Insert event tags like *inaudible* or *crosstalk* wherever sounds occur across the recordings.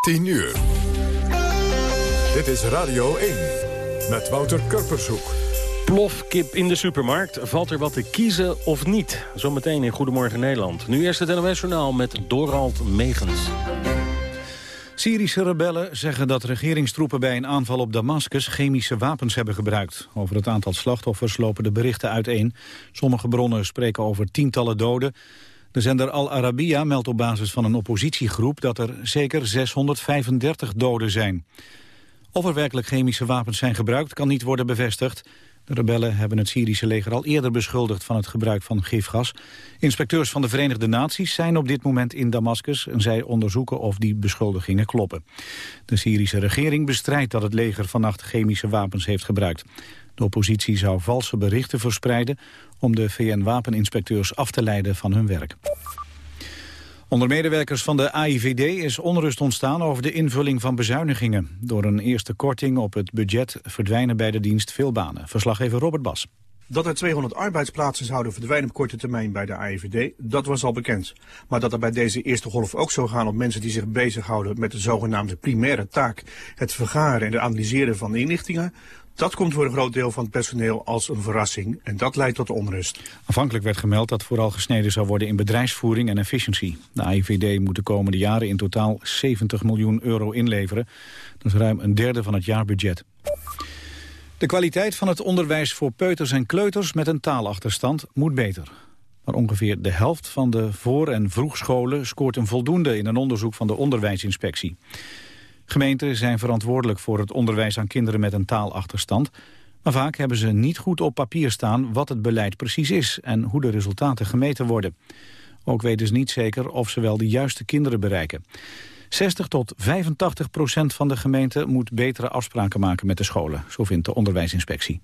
10 uur. Dit is Radio 1 met Wouter Kurpershoek. Plofkip in de supermarkt. Valt er wat te kiezen of niet? Zometeen in Goedemorgen Nederland. Nu eerst het NOS-journaal met Dorald Megens. Syrische rebellen zeggen dat regeringstroepen bij een aanval op Damascus chemische wapens hebben gebruikt. Over het aantal slachtoffers lopen de berichten uiteen. Sommige bronnen spreken over tientallen doden. De zender Al Arabiya meldt op basis van een oppositiegroep dat er zeker 635 doden zijn. Of er werkelijk chemische wapens zijn gebruikt kan niet worden bevestigd. De rebellen hebben het Syrische leger al eerder beschuldigd van het gebruik van gifgas. Inspecteurs van de Verenigde Naties zijn op dit moment in Damascus... en zij onderzoeken of die beschuldigingen kloppen. De Syrische regering bestrijdt dat het leger vannacht chemische wapens heeft gebruikt. De oppositie zou valse berichten verspreiden... om de VN-wapeninspecteurs af te leiden van hun werk. Onder medewerkers van de AIVD is onrust ontstaan over de invulling van bezuinigingen. Door een eerste korting op het budget verdwijnen bij de dienst veel banen. Verslaggever Robert Bas. Dat er 200 arbeidsplaatsen zouden verdwijnen op korte termijn bij de AIVD, dat was al bekend. Maar dat er bij deze eerste golf ook zou gaan om mensen die zich bezighouden met de zogenaamde primaire taak, het vergaren en het analyseren van inlichtingen, dat komt voor een groot deel van het personeel als een verrassing en dat leidt tot onrust. Afhankelijk werd gemeld dat vooral gesneden zou worden in bedrijfsvoering en efficiëntie. De AIVD moet de komende jaren in totaal 70 miljoen euro inleveren. Dat is ruim een derde van het jaarbudget. De kwaliteit van het onderwijs voor peuters en kleuters met een taalachterstand moet beter. Maar ongeveer de helft van de voor- en vroegscholen scoort een voldoende in een onderzoek van de onderwijsinspectie. Gemeenten zijn verantwoordelijk voor het onderwijs aan kinderen met een taalachterstand. Maar vaak hebben ze niet goed op papier staan wat het beleid precies is en hoe de resultaten gemeten worden. Ook weten ze niet zeker of ze wel de juiste kinderen bereiken. 60 tot 85 procent van de gemeente moet betere afspraken maken met de scholen, zo vindt de onderwijsinspectie.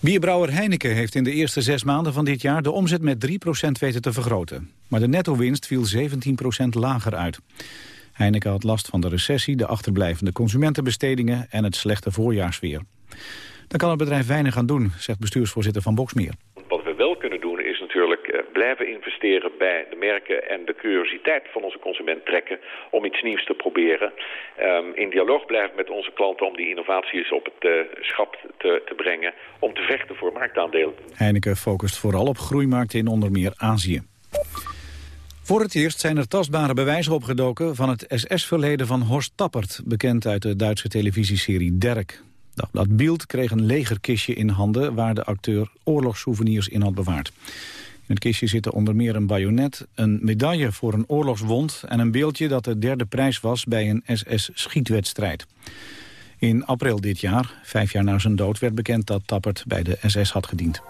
Bierbrouwer Heineken heeft in de eerste zes maanden van dit jaar de omzet met 3 procent weten te vergroten. Maar de netto-winst viel 17 procent lager uit. Heineken had last van de recessie, de achterblijvende consumentenbestedingen en het slechte voorjaarsweer. Daar kan het bedrijf weinig aan doen, zegt bestuursvoorzitter van Boksmeer. Wat we wel kunnen doen is natuurlijk eh, blijven investeren bij de merken en de curiositeit van onze consument trekken om iets nieuws te proberen. Um, in dialoog blijven met onze klanten om die innovaties op het uh, schap te, te brengen om te vechten voor marktaandelen. Heineken focust vooral op groeimarkten in onder meer Azië. Voor het eerst zijn er tastbare bewijzen opgedoken van het SS-verleden van Horst Tappert, bekend uit de Duitse televisieserie Derk. Dat Bild kreeg een legerkistje in handen waar de acteur oorlogssouvenirs in had bewaard. In het kistje zitten onder meer een bajonet, een medaille voor een oorlogswond... en een beeldje dat de derde prijs was bij een SS-schietwedstrijd. In april dit jaar, vijf jaar na zijn dood, werd bekend dat Tappert bij de SS had gediend.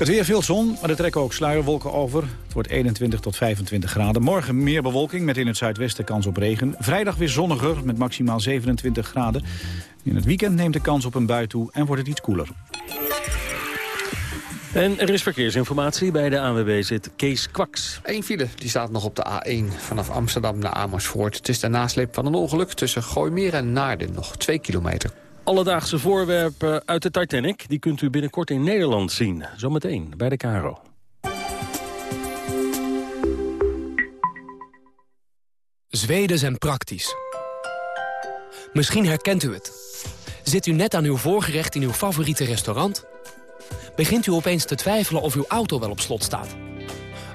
Het weer veel zon, maar er trekken ook sluierwolken over. Het wordt 21 tot 25 graden. Morgen meer bewolking met in het zuidwesten kans op regen. Vrijdag weer zonniger met maximaal 27 graden. In het weekend neemt de kans op een bui toe en wordt het iets koeler. En er is verkeersinformatie. Bij de ANWB zit Kees Kwaks. Eén file die staat nog op de A1 vanaf Amsterdam naar Amersfoort. Het is de nasleep van een ongeluk tussen Gooimeer en Naarden. Nog twee kilometer. Alledaagse voorwerpen uit de Titanic... die kunt u binnenkort in Nederland zien. Zometeen bij de Caro. Zweden zijn praktisch. Misschien herkent u het. Zit u net aan uw voorgerecht in uw favoriete restaurant? Begint u opeens te twijfelen of uw auto wel op slot staat?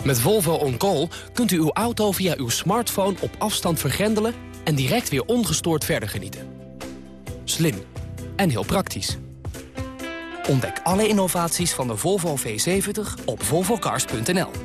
Met Volvo On Call kunt u uw auto via uw smartphone op afstand vergrendelen... en direct weer ongestoord verder genieten. Slim en heel praktisch. Ontdek alle innovaties van de Volvo V70 op volvocars.nl.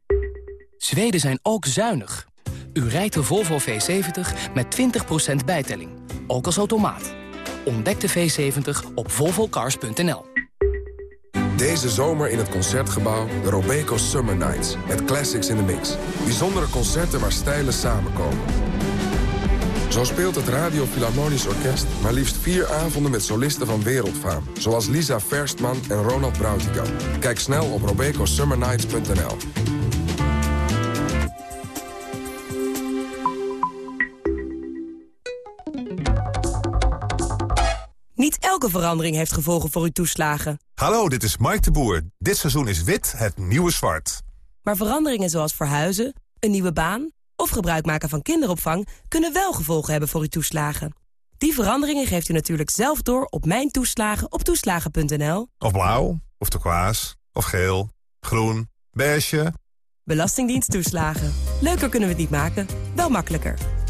Zweden zijn ook zuinig. U rijdt de Volvo V70 met 20% bijtelling. Ook als automaat. Ontdek de V70 op volvocars.nl. De Deze zomer in het Concertgebouw de Robeco Summer Nights. Met classics in the mix. Bijzondere concerten waar stijlen samenkomen. Zo speelt het Radio Philharmonisch Orkest maar liefst vier avonden met solisten van wereldfaam. Zoals Lisa Verstman en Ronald Brautigam. Kijk snel op robecosummernights.nl. Niet elke verandering heeft gevolgen voor uw toeslagen. Hallo, dit is Mike de Boer. Dit seizoen is wit het nieuwe zwart. Maar veranderingen zoals verhuizen, een nieuwe baan of gebruik maken van kinderopvang kunnen wel gevolgen hebben voor uw toeslagen. Die veranderingen geeft u natuurlijk zelf door op Mijn Toeslagen op toeslagen.nl. Of blauw, of turquoise, of geel, groen, beige. Belastingdienst toeslagen. Leuker kunnen we het niet maken, wel makkelijker.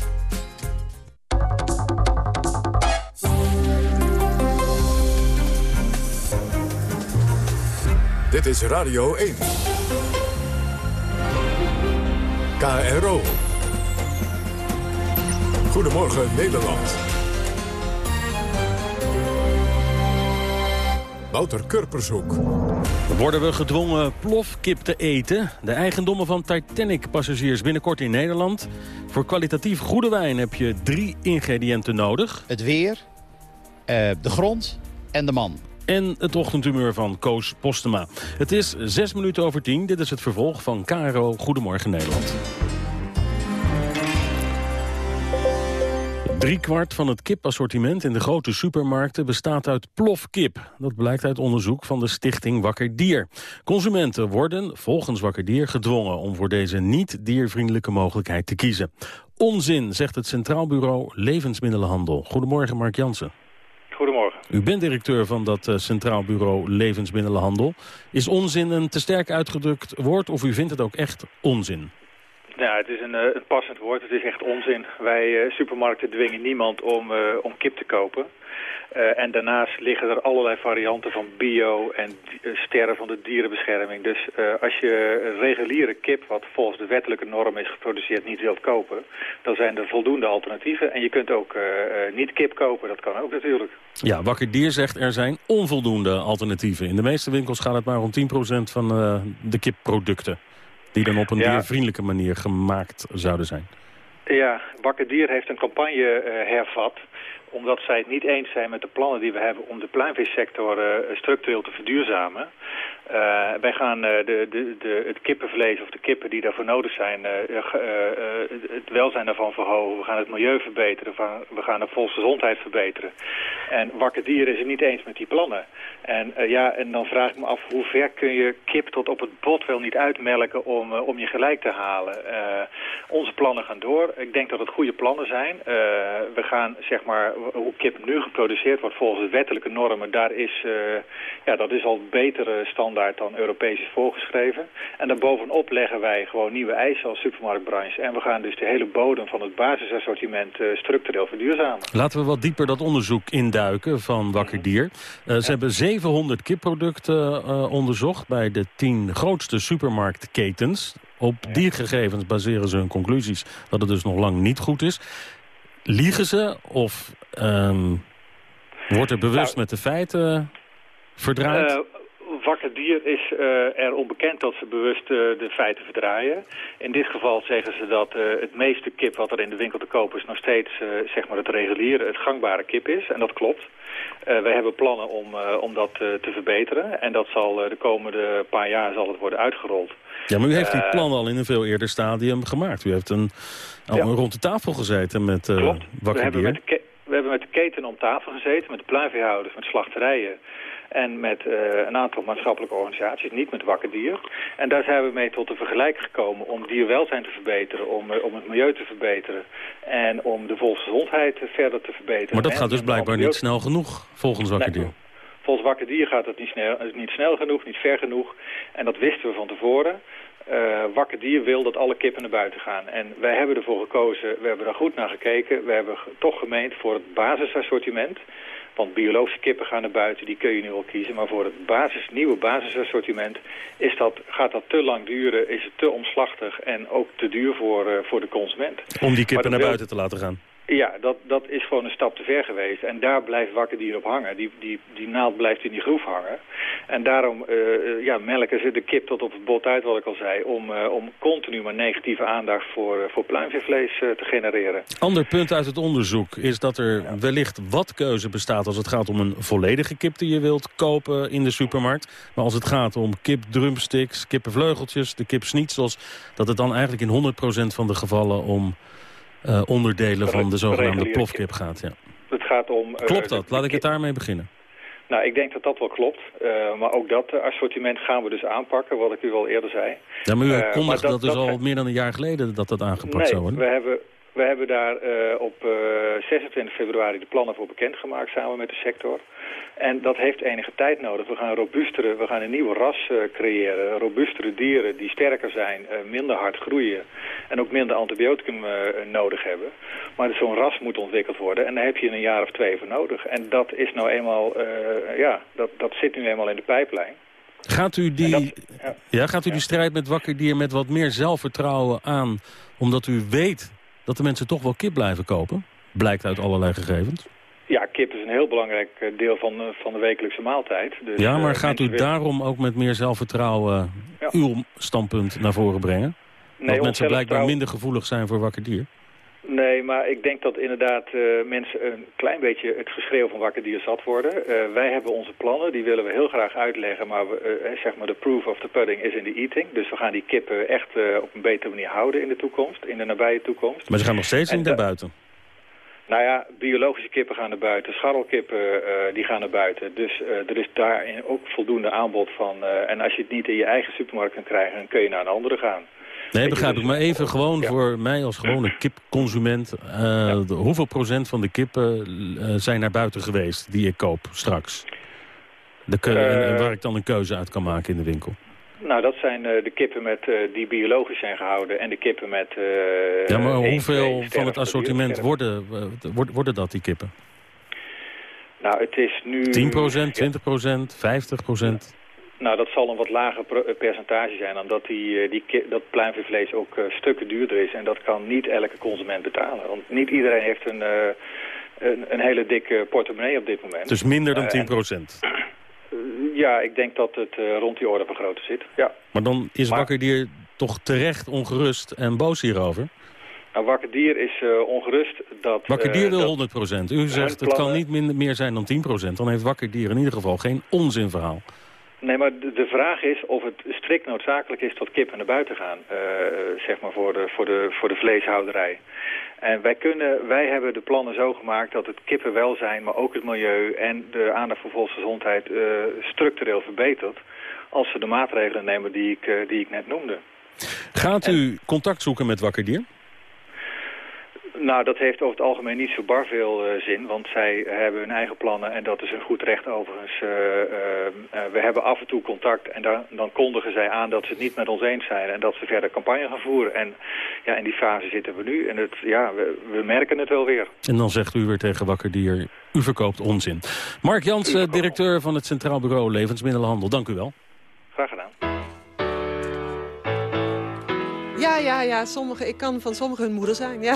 Dit is Radio 1. KRO. Goedemorgen Nederland. Wouter Kurpershoek. Worden we gedwongen plofkip te eten? De eigendommen van Titanic-passagiers binnenkort in Nederland. Voor kwalitatief goede wijn heb je drie ingrediënten nodig. Het weer, uh, de grond en de man en het ochtendhumeur van Koos Postema. Het is zes minuten over tien. Dit is het vervolg van KRO Goedemorgen Nederland. kwart van het kipassortiment in de grote supermarkten bestaat uit plofkip. Dat blijkt uit onderzoek van de stichting Wakker Dier. Consumenten worden volgens Wakker Dier gedwongen om voor deze niet diervriendelijke mogelijkheid te kiezen. Onzin, zegt het Centraal Bureau Levensmiddelenhandel. Goedemorgen Mark Jansen. Goedemorgen. U bent directeur van dat uh, Centraal Bureau Levensmiddelenhandel. Is onzin een te sterk uitgedrukt woord of u vindt het ook echt onzin? Ja, het is een, een passend woord. Het is echt onzin. Wij uh, supermarkten dwingen niemand om, om kip te kopen. Uh, en daarnaast liggen er allerlei varianten van bio en sterren van de dierenbescherming. Dus uh, als je reguliere kip, wat volgens de wettelijke norm is geproduceerd, niet wilt kopen... dan zijn er voldoende alternatieven. En je kunt ook uh, niet kip kopen, dat kan ook natuurlijk. Ja, Wakker Dier zegt er zijn onvoldoende alternatieven. In de meeste winkels gaat het maar om 10% van de kipproducten... die dan op een ja. diervriendelijke manier gemaakt zouden zijn. Ja, Wakker Dier heeft een campagne hervat omdat zij het niet eens zijn met de plannen die we hebben om de pluimvissector uh, structureel te verduurzamen. Uh, wij gaan uh, de, de, de, het kippenvlees of de kippen die daarvoor nodig zijn, het welzijn daarvan verhogen. We gaan het milieu verbeteren, we gaan de volksgezondheid verbeteren. En Wakker Dier is het niet eens met die plannen. En, ja, en dan vraag ik me af, hoe ver kun je kip tot op het bot wel niet uitmelken om, om je gelijk te halen? onze plannen gaan door. Ik denk dat het goede plannen zijn. we gaan, zeg maar, hoe kip nu geproduceerd wordt volgens de wettelijke normen, daar is, ja, dat is al betere standaard dan Europees is voorgeschreven. En daarbovenop leggen wij gewoon nieuwe eisen als supermarktbranche. En we gaan dus de hele bodem van het basisassortiment uh, structureel verduurzamen. Laten we wat dieper dat onderzoek induiken van Wakker Dier. Uh, ze hebben 700 kipproducten onderzocht bij de 10 grootste supermarktketens. Op die gegevens baseren ze hun conclusies dat het dus nog lang niet goed is. Liegen ze of um, wordt er bewust nou, met de feiten verdraaid? Uh, Wakker Dier is uh, er onbekend dat ze bewust uh, de feiten verdraaien. In dit geval zeggen ze dat het meeste kip wat er in de winkel te kopen is... nog steeds zeg maar het reguliere, het gangbare kip is. En dat klopt. wij hebben plannen om, om dat te verbeteren. En dat zal de komende paar jaar zal het worden uitgerold. Ja, maar u heeft die plan al in een veel eerder stadium gemaakt. U heeft een, al ja. rond de tafel gezeten met uh, Klopt. Wakker we hebben, met de we hebben met de keten om tafel gezeten, met de pluimveehouders, met slachterijen en met uh, een aantal maatschappelijke organisaties, niet met Wakker Dier. En daar zijn we mee tot een vergelijk gekomen om dierwelzijn te verbeteren, om, uh, om het milieu te verbeteren en om de volksgezondheid verder te verbeteren. Maar dat gaat dus blijkbaar niet snel genoeg, volgens Wakker Dier. Nee, volgens Wakker Dier gaat het niet snel, niet snel genoeg, niet ver genoeg. En dat wisten we van tevoren. Uh, Wakker Dier wil dat alle kippen naar buiten gaan. En wij hebben ervoor gekozen, we hebben er goed naar gekeken. We hebben toch gemeend voor het basisassortiment. Want biologische kippen gaan naar buiten, die kun je nu al kiezen. Maar voor het basis, nieuwe basisassortiment is dat, gaat dat te lang duren, is het te omslachtig en ook te duur voor, uh, voor de consument. Om die kippen naar buiten te laten gaan? Ja, dat, dat is gewoon een stap te ver geweest. En daar blijft wakkerdier op hangen. Die, die, die naald blijft in die groef hangen. En daarom uh, ja, melken ze de kip tot op het bot uit, wat ik al zei... om, uh, om continu maar negatieve aandacht voor, uh, voor pluimveevlees te genereren. Ander punt uit het onderzoek is dat er wellicht wat keuze bestaat... als het gaat om een volledige kip die je wilt kopen in de supermarkt. Maar als het gaat om kip drumsticks, kippenvleugeltjes, de kip schnitzels... dat het dan eigenlijk in 100% van de gevallen om uh, onderdelen van de zogenaamde plofkip gaat. Ja. Het gaat om... Uh, klopt dat? Laat ik het daarmee beginnen. Nou, ik denk dat dat wel klopt. Uh, maar ook dat assortiment gaan we dus aanpakken, wat ik u al eerder zei. Ja, maar u kondigde dat, dat, dus al meer dan een jaar geleden dat dat aangepakt nee, zou worden. we hebben... We hebben daar uh, op uh, 26 februari de plannen voor bekendgemaakt samen met de sector. En dat heeft enige tijd nodig. We gaan robuustere, we gaan een nieuwe ras uh, creëren. Robuustere dieren die sterker zijn, minder hard groeien en ook minder antibioticum nodig hebben. Maar zo'n ras moet ontwikkeld worden en daar heb je een jaar of twee voor nodig. En dat is nou eenmaal, ja, dat, dat zit nu eenmaal in de pijplijn. Gaat u die, dat, ja. ja. gaat u die strijd met wakker dier met wat meer zelfvertrouwen aan, omdat u weet dat de mensen toch wel kip blijven kopen? Blijkt uit allerlei gegevens. Ja, kip is een heel belangrijk deel van, van de wekelijkse maaltijd. Dus, ja, maar uh, gaat u daarom ook met meer zelfvertrouwen ja. uw standpunt naar voren brengen? Nee, dat mensen blijkbaar minder gevoelig zijn voor wakker dier? Nee, maar ik denk dat inderdaad uh, mensen een klein beetje het geschreeuw van wakker dier zat worden. Uh, wij hebben onze plannen, die willen we heel graag uitleggen, maar we, uh, zeg maar de proof of the pudding is in the eating. Dus we gaan die kippen echt op een betere manier houden in de toekomst, in de nabije toekomst. Maar ze gaan nog steeds niet naar buiten? Nou ja, biologische kippen gaan naar buiten, scharrelkippen die gaan naar buiten. Dus er is daarin ook voldoende aanbod van. en als je het niet in je eigen supermarkt kan krijgen, dan kun je naar een andere gaan. Nee, begrijp ik. Maar even gewoon voor mij als gewone kipconsument. Uh, ja. de, hoeveel procent van de kippen uh, zijn naar buiten geweest die ik koop straks? De en waar ik dan een keuze uit kan maken in de winkel. Nou, dat zijn de kippen met, die biologisch zijn gehouden en de kippen met... ja, maar hoeveel van het assortiment worden, worden dat, die kippen? Nou, het is nu... 10% 20% 50 nou, dat zal een wat lager eh, percentage zijn, omdat die, die, dat pluimveevlees ook uh, stukken duurder is. En dat kan niet elke consument betalen. Want niet iedereen heeft een, een, een, hele dikke portemonnee op dit moment. Dus minder dan 10 procent? ja, ik denk dat het rond die orde van grootte zit, ja. Maar dan is maar, Wakker Dier toch terecht ongerust en boos hierover? Nou, Wakker Dier is ongerust dat... Wakker Dier wil 100 procent. U zegt het kan niet minder, meer zijn dan 10 procent. Dan heeft Wakker Dier in ieder geval geen onzinverhaal. Nee, maar de, vraag is of het strikt noodzakelijk is dat kippen naar buiten gaan, uh, zeg maar voor de, voor, de, voor de vleeshouderij. En wij, kunnen, wij hebben de plannen zo gemaakt dat het kippenwelzijn, maar ook het milieu en de aandacht voor volksgezondheid uh, structureel verbetert. Als we de maatregelen nemen die ik, uh, die ik net noemde. Gaat u en... contact zoeken met Wakkerdier? Nou, dat heeft over het algemeen niet zo bar veel uh, zin, want zij hebben hun eigen plannen en dat is een goed recht overigens. Uh, uh, we hebben af en toe contact en dan, dan kondigen zij aan dat ze het niet met ons eens zijn en dat ze verder campagne gaan voeren. En ja, in die fase zitten we nu en het, ja, we, we merken het wel weer. En dan zegt u weer tegen Wakker Dier, u verkoopt onzin. Mark Jansen, directeur van het Centraal Bureau Levensmiddelenhandel, dank u wel. Graag gedaan. Ja, ja, ja. Sommige, ik kan van sommigen hun moeder zijn, ja.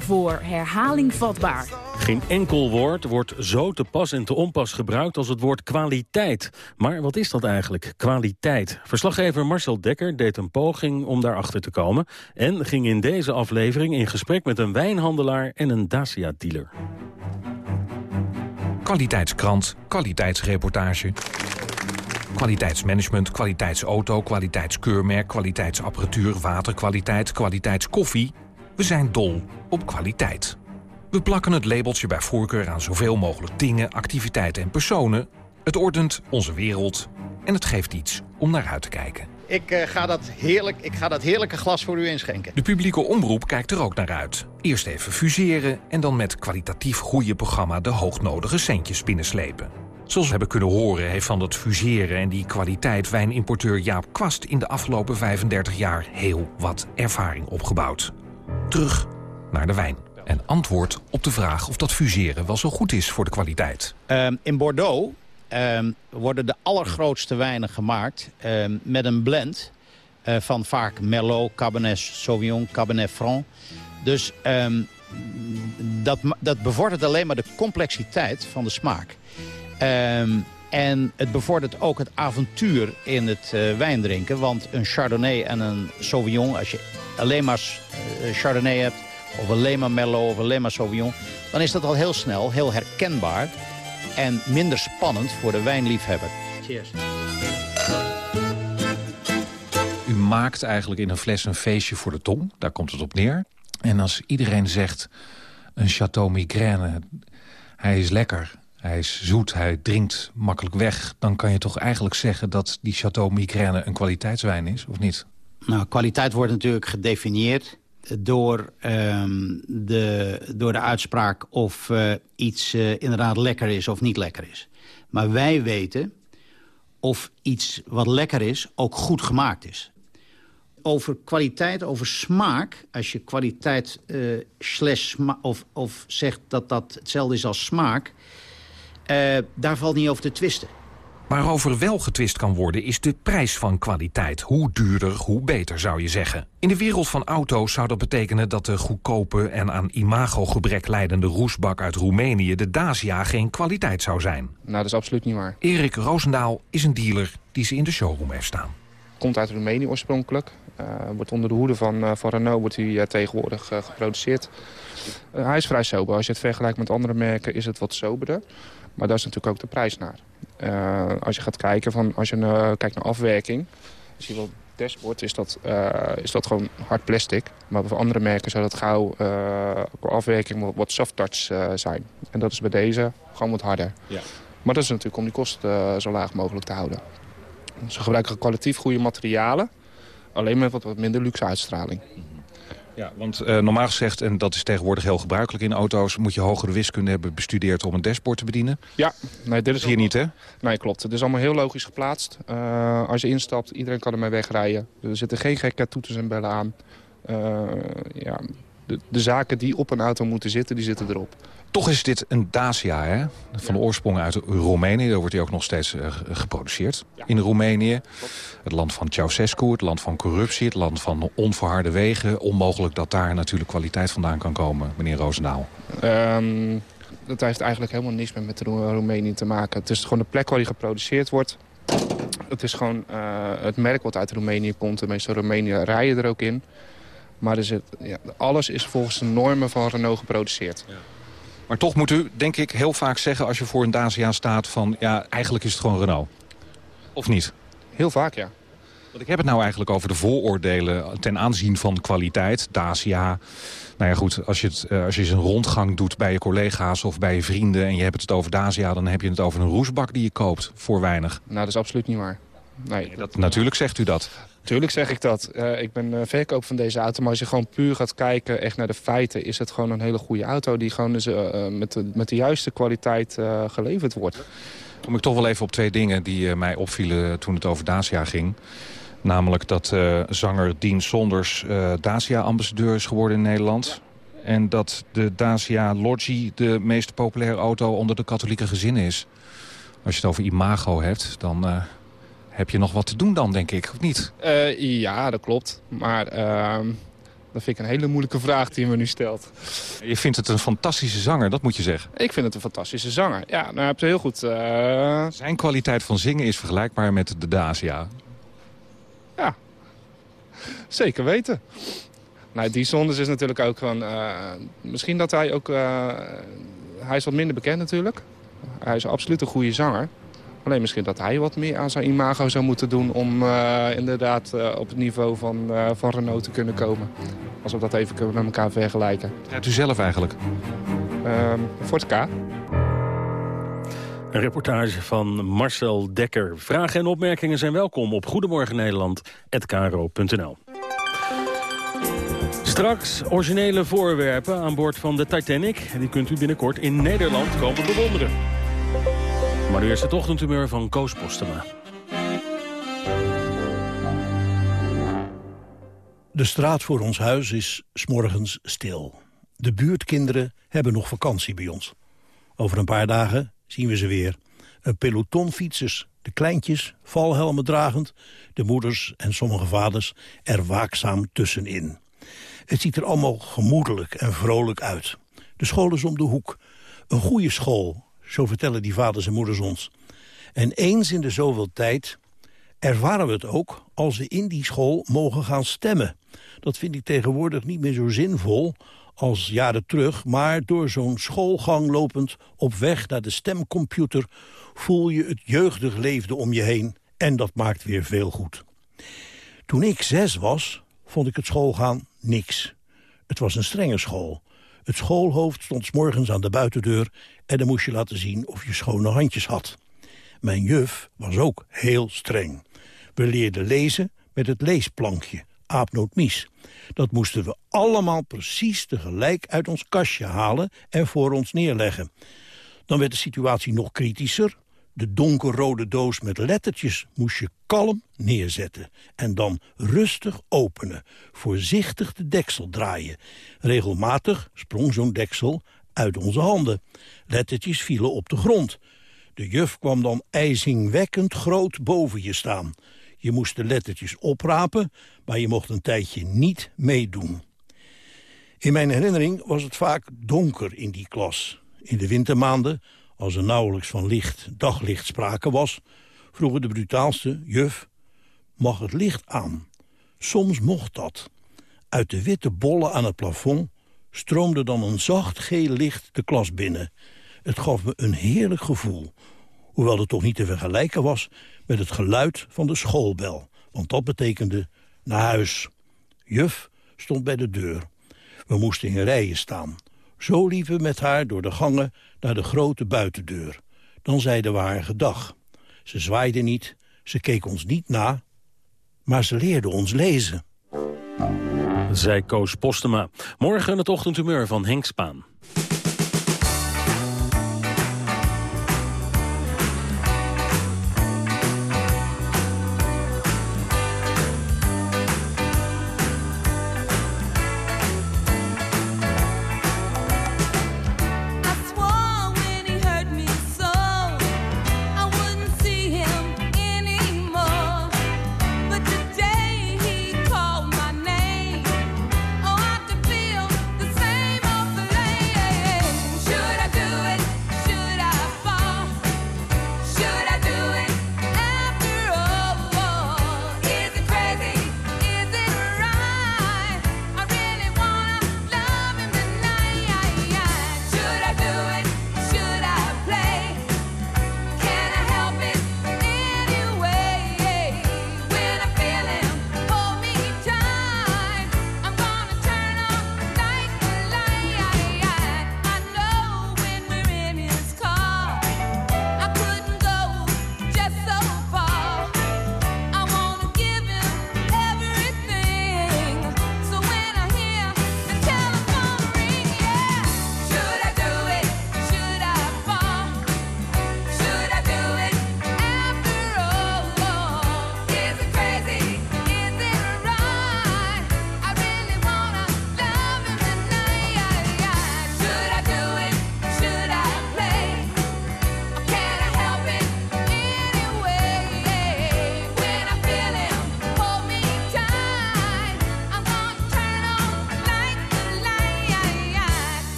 Voor herhaling vatbaar. Geen enkel woord wordt zo te pas en te onpas gebruikt als het woord kwaliteit. Maar wat is dat eigenlijk, kwaliteit? Verslaggever Marcel Dekker deed een poging om daarachter te komen... en ging in deze aflevering in gesprek met een wijnhandelaar en een Dacia-dealer. Kwaliteitskrant, kwaliteitsreportage... Kwaliteitsmanagement, kwaliteitsauto, kwaliteitskeurmerk, kwaliteitsapparatuur, waterkwaliteit, kwaliteitskoffie. We zijn dol op kwaliteit. We plakken het labeltje bij voorkeur aan zoveel mogelijk dingen, activiteiten en personen. Het ordent onze wereld en het geeft iets om naar uit te kijken. Ik, uh, ga dat heerlijk, ik ga dat heerlijke glas voor u inschenken. De publieke omroep kijkt er ook naar uit. Eerst even fuseren en dan met kwalitatief goede programma de hoognodige centjes binnenslepen. Zoals we hebben kunnen horen heeft van dat fuseren en die kwaliteit... wijnimporteur Jaap Kwast in de afgelopen 35 jaar heel wat ervaring opgebouwd. Terug naar de wijn. En antwoord op de vraag of dat fuseren wel zo goed is voor de kwaliteit. Ehm, in Bordeaux ehm, worden de allergrootste wijnen gemaakt ehm, met een blend... eh, van vaak Merlot, Cabernet Sauvignon, Cabernet Franc. Dus dat, dat bevordert alleen maar de complexiteit van de smaak. Ehm, en het bevordert ook het avontuur in het eh, wijndrinken. Want een Chardonnay en een Sauvignon, als je alleen maar eh, Chardonnay hebt... of alleen maar Merlot of alleen maar Sauvignon... dan is dat al heel snel, heel herkenbaar... en minder spannend voor de wijnliefhebber. Cheers. U maakt eigenlijk in een fles een feestje voor de tong. Daar komt het op neer. En als iedereen zegt, een Chateau Migraine, hij is lekker... hij is zoet, hij drinkt makkelijk weg... dan kan je toch eigenlijk zeggen dat die Chateau Migraine een kwaliteitswijn is, of niet? Nou, kwaliteit wordt natuurlijk gedefinieerd door, ehm, de, door de uitspraak of eh, iets eh, inderdaad lekker is of niet lekker is. Maar wij weten of iets wat lekker is ook goed gemaakt is. Over kwaliteit, over smaak, als je kwaliteit eh, slash of, of zegt dat dat hetzelfde is als smaak... eh, daar valt niet over te twisten. Waarover wel getwist kan worden is de prijs van kwaliteit. Hoe duurder, hoe beter zou je zeggen. In de wereld van auto's zou dat betekenen dat de goedkope en aan imagogebrek leidende roesbak uit Roemenië, de Dacia, geen kwaliteit zou zijn. Nou, dat is absoluut niet waar. Erik Roosendaal is een dealer die ze in de showroom heeft staan. Komt uit Roemenië oorspronkelijk. Eh, wordt onder de hoede van, eh, van Renault wordt hij, tegenwoordig geproduceerd. Hij is vrij sober. Als je het vergelijkt met andere merken is het wat soberder. Maar daar is natuurlijk ook de prijs naar. Eh, als je gaat kijken, van, als je eh, kijkt naar afwerking... Als je wel dashboard is dat, eh, is dat gewoon hard plastic. Maar voor andere merken zou dat gauw qua afwerking wat, soft touch zijn. En dat is bij deze gewoon wat harder. Ja. Maar dat is natuurlijk om die kosten zo laag mogelijk te houden. Ze gebruiken kwalitatief goede materialen. Alleen met wat, wat minder luxe uitstraling. Ja, want eh, normaal gezegd, en dat is tegenwoordig heel gebruikelijk in auto's... moet je hogere wiskunde hebben bestudeerd om een dashboard te bedienen. Ja, nee, dit is Hier niet, hè? Nee, klopt. Het is allemaal heel logisch geplaatst. Eh, als je instapt, iedereen kan ermee wegrijden. Er zitten geen gekke toeters en bellen aan. Eh, ja, de, de zaken die op een auto moeten zitten, die zitten erop. Toch is dit een Dacia, hè? Van de oorsprong uit Roemenië. Daar wordt hij ook nog steeds eh, geproduceerd. In Roemenië. Het land van Ceausescu, het land van corruptie... het land van onverharde wegen. Onmogelijk dat daar natuurlijk kwaliteit vandaan kan komen, meneer Roosendaal. Ehm, dat heeft eigenlijk helemaal niks meer met Ro- Roemenië te maken. Het is gewoon de plek waar die geproduceerd wordt. Het is gewoon eh, het merk wat uit Roemenië komt. De meeste Roemenië rijden er ook in. Maar er zit, ja, alles is volgens de normen van Renault geproduceerd. Maar toch moet u, denk ik, heel vaak zeggen... als je voor een Dacia staat van... ja, eigenlijk is het gewoon Renault. Of niet? Heel vaak, ja. Want ik heb het nou eigenlijk over de vooroordelen ten aanzien van kwaliteit. Dacia. Nou ja, goed, als je, het, eh, als je eens een rondgang doet bij je collega's of bij je vrienden... en je hebt het over Dacia, dan heb je het over een roesbak die je koopt voor weinig. Nou, dat is absoluut niet waar. Nee, dat, natuurlijk zegt u dat. Tuurlijk zeg ik dat. Eh, ik ben uh, verkoop van deze auto. Maar als je gewoon puur gaat kijken echt naar de feiten... is het gewoon een hele goede auto die gewoon dus, uh, met, de, met de juiste kwaliteit geleverd wordt. Kom ik toch wel even op twee dingen die mij opvielen toen het over Dacia ging. Namelijk dat zanger Dean Sonders Dacia-ambassadeur is geworden in Nederland. En dat de Dacia Logi de meest populaire auto onder de katholieke gezinnen is. Als je het over imago hebt, dan heb je nog wat te doen dan, denk ik, of niet? Uh, ja, dat klopt. Maar uh, dat vind ik een hele moeilijke vraag die je me nu stelt. Je vindt het een fantastische zanger, dat moet je zeggen. Ik vind het een fantastische zanger. Ja, nou heb je heel goed... Uh... Zijn kwaliteit van zingen is vergelijkbaar met de Dacia. Ja, zeker weten. Nou, die Sonders is natuurlijk ook gewoon... Uh, misschien dat hij ook... Hij is wat minder bekend natuurlijk. Hij is absoluut een goede zanger. Alleen misschien dat hij wat meer aan zijn imago zou moeten doen... om uh, inderdaad uh, op het niveau van, uh, van Renault te kunnen komen. Als we dat even kunnen met elkaar vergelijken. Rijdt u zelf eigenlijk? Ehm, Ford K. Een reportage van Marcel Dekker. Vragen en opmerkingen zijn welkom op Goedemorgen Nederland@kro.nl. Straks originele voorwerpen aan boord van de Titanic. Die kunt u binnenkort in Nederland komen bewonderen. Maar nu eerst het ochtendhumeur van Koos Postema. De straat voor ons huis is s'morgens stil. De buurtkinderen hebben nog vakantie bij ons. Over een paar dagen zien we ze weer. Een peloton fietsers, de kleintjes, valhelmen dragend... de moeders en sommige vaders er waakzaam tussenin. Het ziet er allemaal gemoedelijk en vrolijk uit. De school is om de hoek. Een goede school, zo vertellen die vaders en moeders ons. En eens in de zoveel tijd ervaren we het ook als we in die school mogen gaan stemmen. Dat vind ik tegenwoordig niet meer zo zinvol als jaren terug... maar door zo'n schoolgang lopend op weg naar de stemcomputer... voel je het jeugdig leefde om je heen en dat maakt weer veel goed. Toen ik zes was, vond ik het schoolgaan niks. Het was een strenge school. Het schoolhoofd stond s morgens aan de buitendeur... en dan moest je laten zien of je schone handjes had. Mijn juf was ook heel streng. We leerden lezen met het leesplankje, aapnootmies. Dat moesten we allemaal precies tegelijk uit ons kastje halen en voor ons neerleggen. Dan werd de situatie nog kritischer. De donkerrode doos met lettertjes moest je kalm neerzetten. En dan rustig openen. Voorzichtig de deksel draaien. Regelmatig sprong zo'n deksel uit onze handen. Lettertjes vielen op de grond. De juf kwam dan ijzingwekkend groot boven je staan. Je moest de lettertjes oprapen, maar je mocht een tijdje niet meedoen. In mijn herinnering was het vaak donker in die klas. In de wintermaanden, als er nauwelijks van licht, daglicht sprake was... vroegen de brutaalste, juf, mag het licht aan? Soms mocht dat. Uit de witte bollen aan het plafond stroomde dan een zacht geel licht de klas binnen. Het gaf me een heerlijk gevoel. Hoewel het toch niet te vergelijken was met het geluid van de schoolbel. Want dat betekende naar huis. Juf stond bij de deur. We moesten in rijen staan. Zo liepen we met haar door de gangen naar de grote buitendeur. Dan zeiden we haar gedag. Ze zwaaide niet, ze keek ons niet na, maar ze leerde ons lezen. Zij Koos Postema. Morgen het ochtendhumeur van Henk Spaan.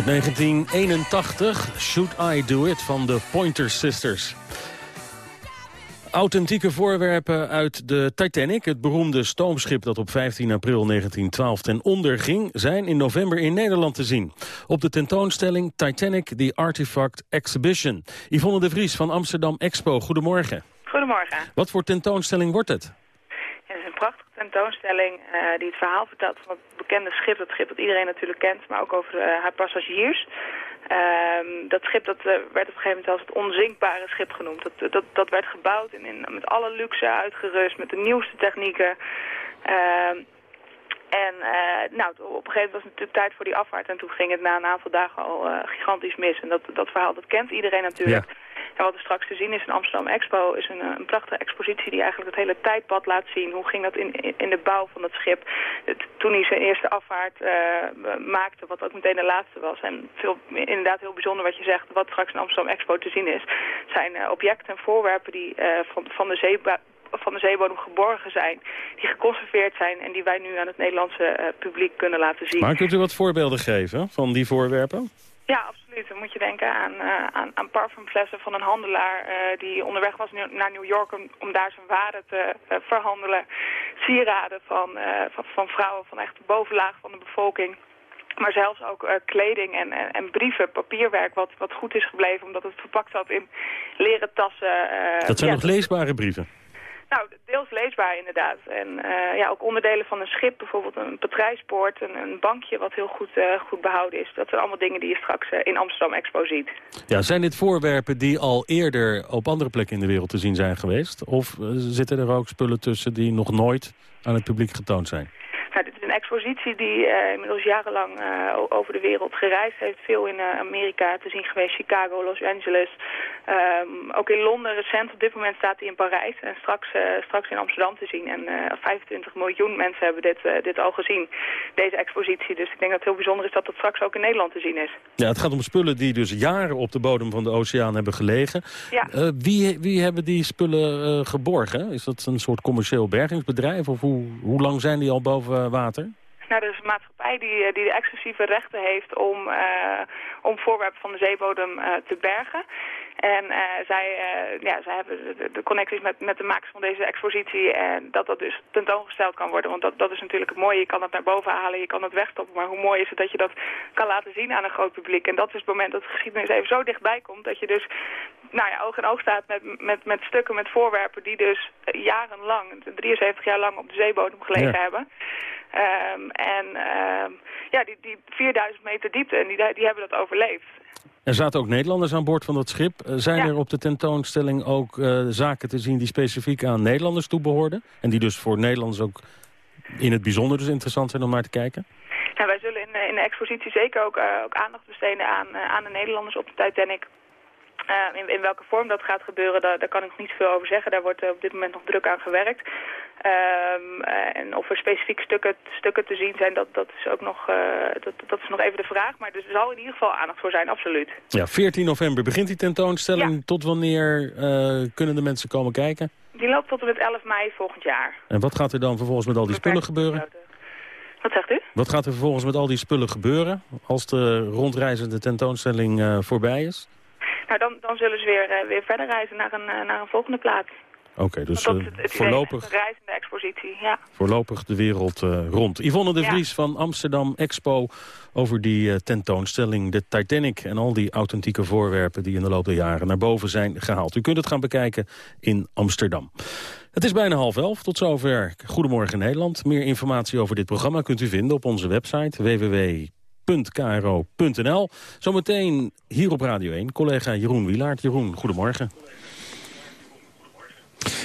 Uit 1981, Should I Do It van de Pointer Sisters. Authentieke voorwerpen uit de Titanic, het beroemde stoomschip dat op 15 april 1912 ten onder ging, zijn in november in Nederland te zien. Op de tentoonstelling Titanic The Artifact Exhibition. Yvonne de Vries van Amsterdam Expo, goedemorgen. Goedemorgen. Wat voor tentoonstelling wordt het? het is een prachtige tentoonstelling uh, die het verhaal vertelt van het bekende schip. Dat schip dat iedereen natuurlijk kent, maar ook over uh, haar passagiers. Uh, dat schip dat, uh, werd op een gegeven moment zelfs het onzinkbare schip genoemd. Dat, dat, dat werd gebouwd in, in, met alle luxe uitgerust, met de nieuwste technieken. Ehm, en nou, op een gegeven moment was het natuurlijk tijd voor die afvaart. En toen ging het na een aantal dagen al gigantisch mis. En dat, dat verhaal dat kent iedereen natuurlijk. En wat er straks te zien is in Amsterdam Expo... is een, een prachtige expositie die eigenlijk het hele tijdpad laat zien. Hoe ging dat in, in de bouw van het schip? Het, toen hij zijn eerste afvaart uh, maakte, wat ook meteen de laatste was. En veel, inderdaad heel bijzonder wat je zegt. Wat straks in Amsterdam Expo te zien is... zijn uh, objecten en voorwerpen die van, de zee van de zeebodem geborgen zijn, die geconserveerd zijn en die wij nu aan het Nederlandse publiek kunnen laten zien. Maar kunt u wat voorbeelden geven van die voorwerpen? Ja, absoluut. Dan moet je denken aan, uh, aan, aan parfumflessen van een handelaar uh, die onderweg was naar New York om, om daar zijn waarde te uh, verhandelen. Sieraden van, van, van, vrouwen van echt de bovenlaag van de bevolking. Maar zelfs ook kleding en, en, en, brieven, papierwerk wat, wat goed is gebleven omdat het verpakt zat in leren tassen. dat zijn ja, nog leesbare brieven? Nou, deels leesbaar inderdaad. En uh, ja, ook onderdelen van een schip, bijvoorbeeld een patrijspoort, een, een bankje wat heel goed, uh, goed behouden is. Dat zijn allemaal dingen die je straks uh, in Amsterdam Expo ziet. Ja, zijn dit voorwerpen die al eerder op andere plekken in de wereld te zien zijn geweest? Of zitten er ook spullen tussen die nog nooit aan het publiek getoond zijn? Een expositie die uh, inmiddels jarenlang uh, over de wereld gereisd heeft. Veel in uh, Amerika te zien geweest, Chicago, Los Angeles. Um, ook in Londen recent. Op dit moment staat hij in Parijs en straks, straks in Amsterdam te zien. En 25 miljoen mensen hebben dit, dit al gezien, deze expositie. Dus ik denk dat het heel bijzonder is dat het straks ook in Nederland te zien is. Ja, het gaat om spullen die dus jaren op de bodem van de oceaan hebben gelegen. Ja. wie, wie hebben die spullen geborgen? Is dat een soort commercieel bergingsbedrijf? Of hoe, hoe lang zijn die al boven water? Is een maatschappij die, die de exclusieve rechten heeft om, uh, om voorwerpen van de zeebodem uh, te bergen. En uh, zij, ja, zij hebben de, de, connecties met, met de makers van deze expositie en dat dat dus tentoongesteld kan worden. Want dat, dat is natuurlijk het mooie. Je kan het naar boven halen, je kan het wegstoppen. Maar hoe mooi is het dat je dat kan laten zien aan een groot publiek. En dat is het moment dat de geschiedenis even zo dichtbij komt dat je dus nou ja, oog in oog staat met, met, met stukken, met voorwerpen die dus jarenlang, 73 jaar lang op de zeebodem gelegen ja. hebben. Um, en um, ja, die, die 4000 meter diepte, en die, die hebben dat overleefd. Er zaten ook Nederlanders aan boord van dat schip. Zijn ja. er op de tentoonstelling ook uh, zaken te zien die specifiek aan Nederlanders toebehoorden? En die dus voor Nederlanders ook in het bijzonder dus interessant zijn om naar te kijken? Wij zullen in, in de expositie zeker ook, uh, ook aandacht besteden aan, uh, aan de Nederlanders op de Titanic. Uh, in, in, welke vorm dat gaat gebeuren, daar, daar kan ik nog niet veel over zeggen. Daar wordt uh, op dit moment nog druk aan gewerkt. Um, uh, en of er specifiek stukken, stukken te zien zijn, dat, dat, is ook nog, dat, dat is nog even de vraag. Maar er zal in ieder geval aandacht voor zijn, absoluut. Ja, 14 november begint die tentoonstelling. Ja. Tot wanneer kunnen de mensen komen kijken? Die loopt tot en met 11 mei volgend jaar. En wat gaat er dan vervolgens met al die spullen gebeuren? Wat zegt u? Wat gaat er vervolgens met al die spullen gebeuren als de rondreizende tentoonstelling voorbij is? Dan, dan zullen ze weer, uh, weer verder reizen naar een, uh, naar een volgende plaats. Oké, okay, dus het, het voorlopig... Een reizende expositie, ja. Voorlopig de wereld rond. Yvonne de Vries ja. van Amsterdam Expo over die tentoonstelling, de Titanic... en al die authentieke voorwerpen die in de loop der jaren naar boven zijn gehaald. U kunt het gaan bekijken in Amsterdam. Het is bijna half elf. Tot zover Goedemorgen Nederland. Meer informatie over dit programma kunt u vinden op onze website www kro.nl. Zometeen hier op Radio 1, collega Jeroen Wielaert. Jeroen, goedemorgen.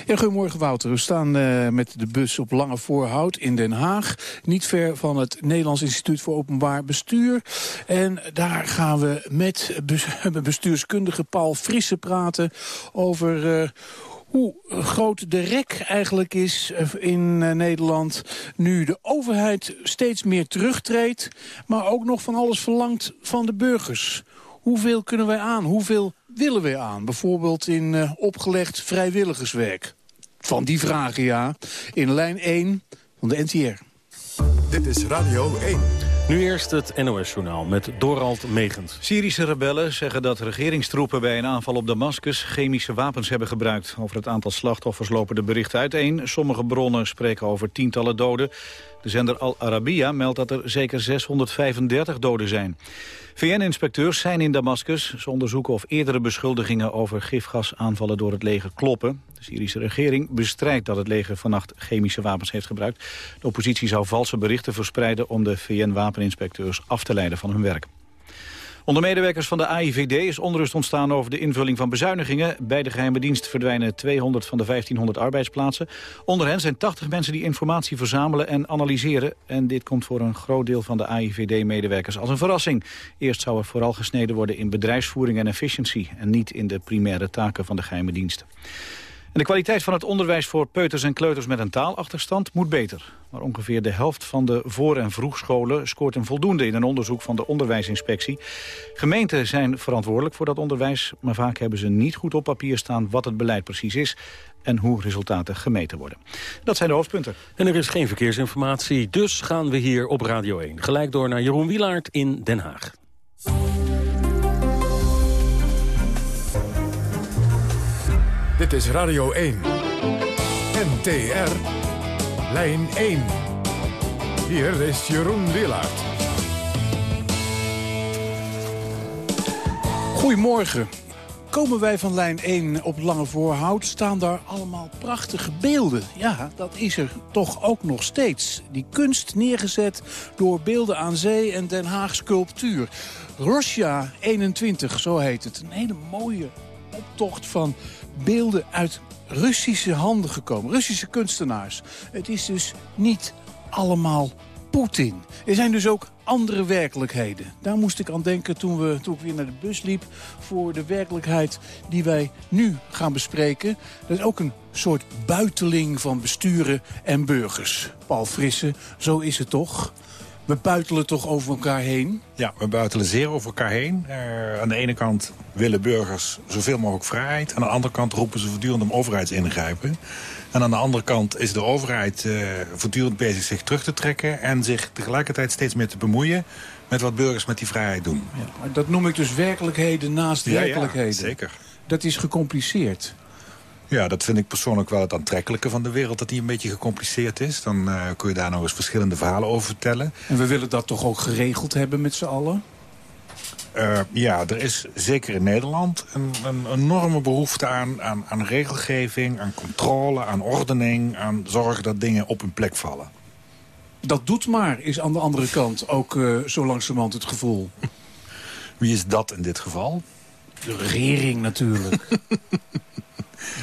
Ja, goedemorgen Wouter. We staan uh, met de bus op Lange Voorhout in Den Haag. Niet ver van het Nederlands Instituut voor Openbaar Bestuur. En daar gaan we met *laughs* bestuurskundige Paul Frisse praten over... Uh, hoe groot de rek eigenlijk is in Nederland... nu de overheid steeds meer terugtreedt... maar ook nog van alles verlangt van de burgers. Hoeveel kunnen wij aan? Hoeveel willen wij aan? Bijvoorbeeld in uh, opgelegd vrijwilligerswerk. Van die vragen, ja. In lijn 1 van de NTR. Dit is Radio 1. Nu eerst het NOS-journaal met Dorald Megens. Syrische rebellen zeggen dat regeringstroepen bij een aanval op Damascus chemische wapens hebben gebruikt. Over het aantal slachtoffers lopen de berichten uiteen. Sommige bronnen spreken over tientallen doden. De zender Al Arabiya meldt dat er zeker 635 doden zijn. VN-inspecteurs zijn in Damascus. Ze onderzoeken of eerdere beschuldigingen over gifgasaanvallen door het leger kloppen. De Syrische regering bestrijdt dat het leger vannacht chemische wapens heeft gebruikt. De oppositie zou valse berichten verspreiden om de VN-wapeninspecteurs af te leiden van hun werk. Onder medewerkers van de AIVD is onrust ontstaan over de invulling van bezuinigingen. Bij de geheime dienst verdwijnen 200 van de 1500 arbeidsplaatsen. Onder hen zijn 80 mensen die informatie verzamelen en analyseren. En dit komt voor een groot deel van de AIVD-medewerkers als een verrassing. Eerst zou er vooral gesneden worden in bedrijfsvoering en efficiëntie... en niet in de primaire taken van de geheime dienst. De kwaliteit van het onderwijs voor peuters en kleuters met een taalachterstand moet beter. Maar ongeveer de helft van de voor- en vroegscholen scoort een voldoende in een onderzoek van de onderwijsinspectie. Gemeenten zijn verantwoordelijk voor dat onderwijs, maar vaak hebben ze niet goed op papier staan wat het beleid precies is en hoe resultaten gemeten worden. Dat zijn de hoofdpunten. En er is geen verkeersinformatie, dus gaan we hier op Radio 1. Gelijk door naar Jeroen Wielaert in Den Haag. Dit is Radio 1. NTR. Lijn 1. Hier is Jeroen Willaert. Goedemorgen. Komen wij van lijn 1 op Lange Voorhout, staan daar allemaal prachtige beelden. Ja, dat is er toch ook nog steeds. Die kunst neergezet door Beelden aan Zee en Den Haag Sculptuur. Russia 21, zo heet het. Een hele mooie optocht van beelden uit Russische handen gekomen. Russische kunstenaars. Het is dus niet allemaal Poetin. Er zijn dus ook andere werkelijkheden. Daar moest ik aan denken toen, we, toen ik weer naar de bus liep... voor de werkelijkheid die wij nu gaan bespreken. Dat is ook een soort buiteling van besturen en burgers. Paul Frisse, zo is het toch? We buitelen toch over elkaar heen? Ja, we buitelen zeer over elkaar heen. Uh, aan de ene kant willen burgers zoveel mogelijk vrijheid. Aan de andere kant roepen ze voortdurend om overheidsingrijpen. En aan de andere kant is de overheid uh, voortdurend bezig zich terug te trekken... en zich tegelijkertijd steeds meer te bemoeien met wat burgers met die vrijheid doen. Ja, dat noem ik dus werkelijkheden naast ja, werkelijkheden. Ja, zeker. Dat is gecompliceerd. Ja, dat vind ik persoonlijk wel het aantrekkelijke van de wereld... dat die een beetje gecompliceerd is. Dan uh, kun je daar nog eens verschillende verhalen over vertellen. En we willen dat toch ook geregeld hebben met z'n allen? Uh, ja, er is zeker in Nederland een, een enorme behoefte aan, aan, aan regelgeving... aan controle, aan ordening, aan zorgen dat dingen op hun plek vallen. Dat doet maar, is aan de andere kant ook uh, zo langzamerhand het gevoel. Wie is dat in dit geval? De regering natuurlijk. *laughs*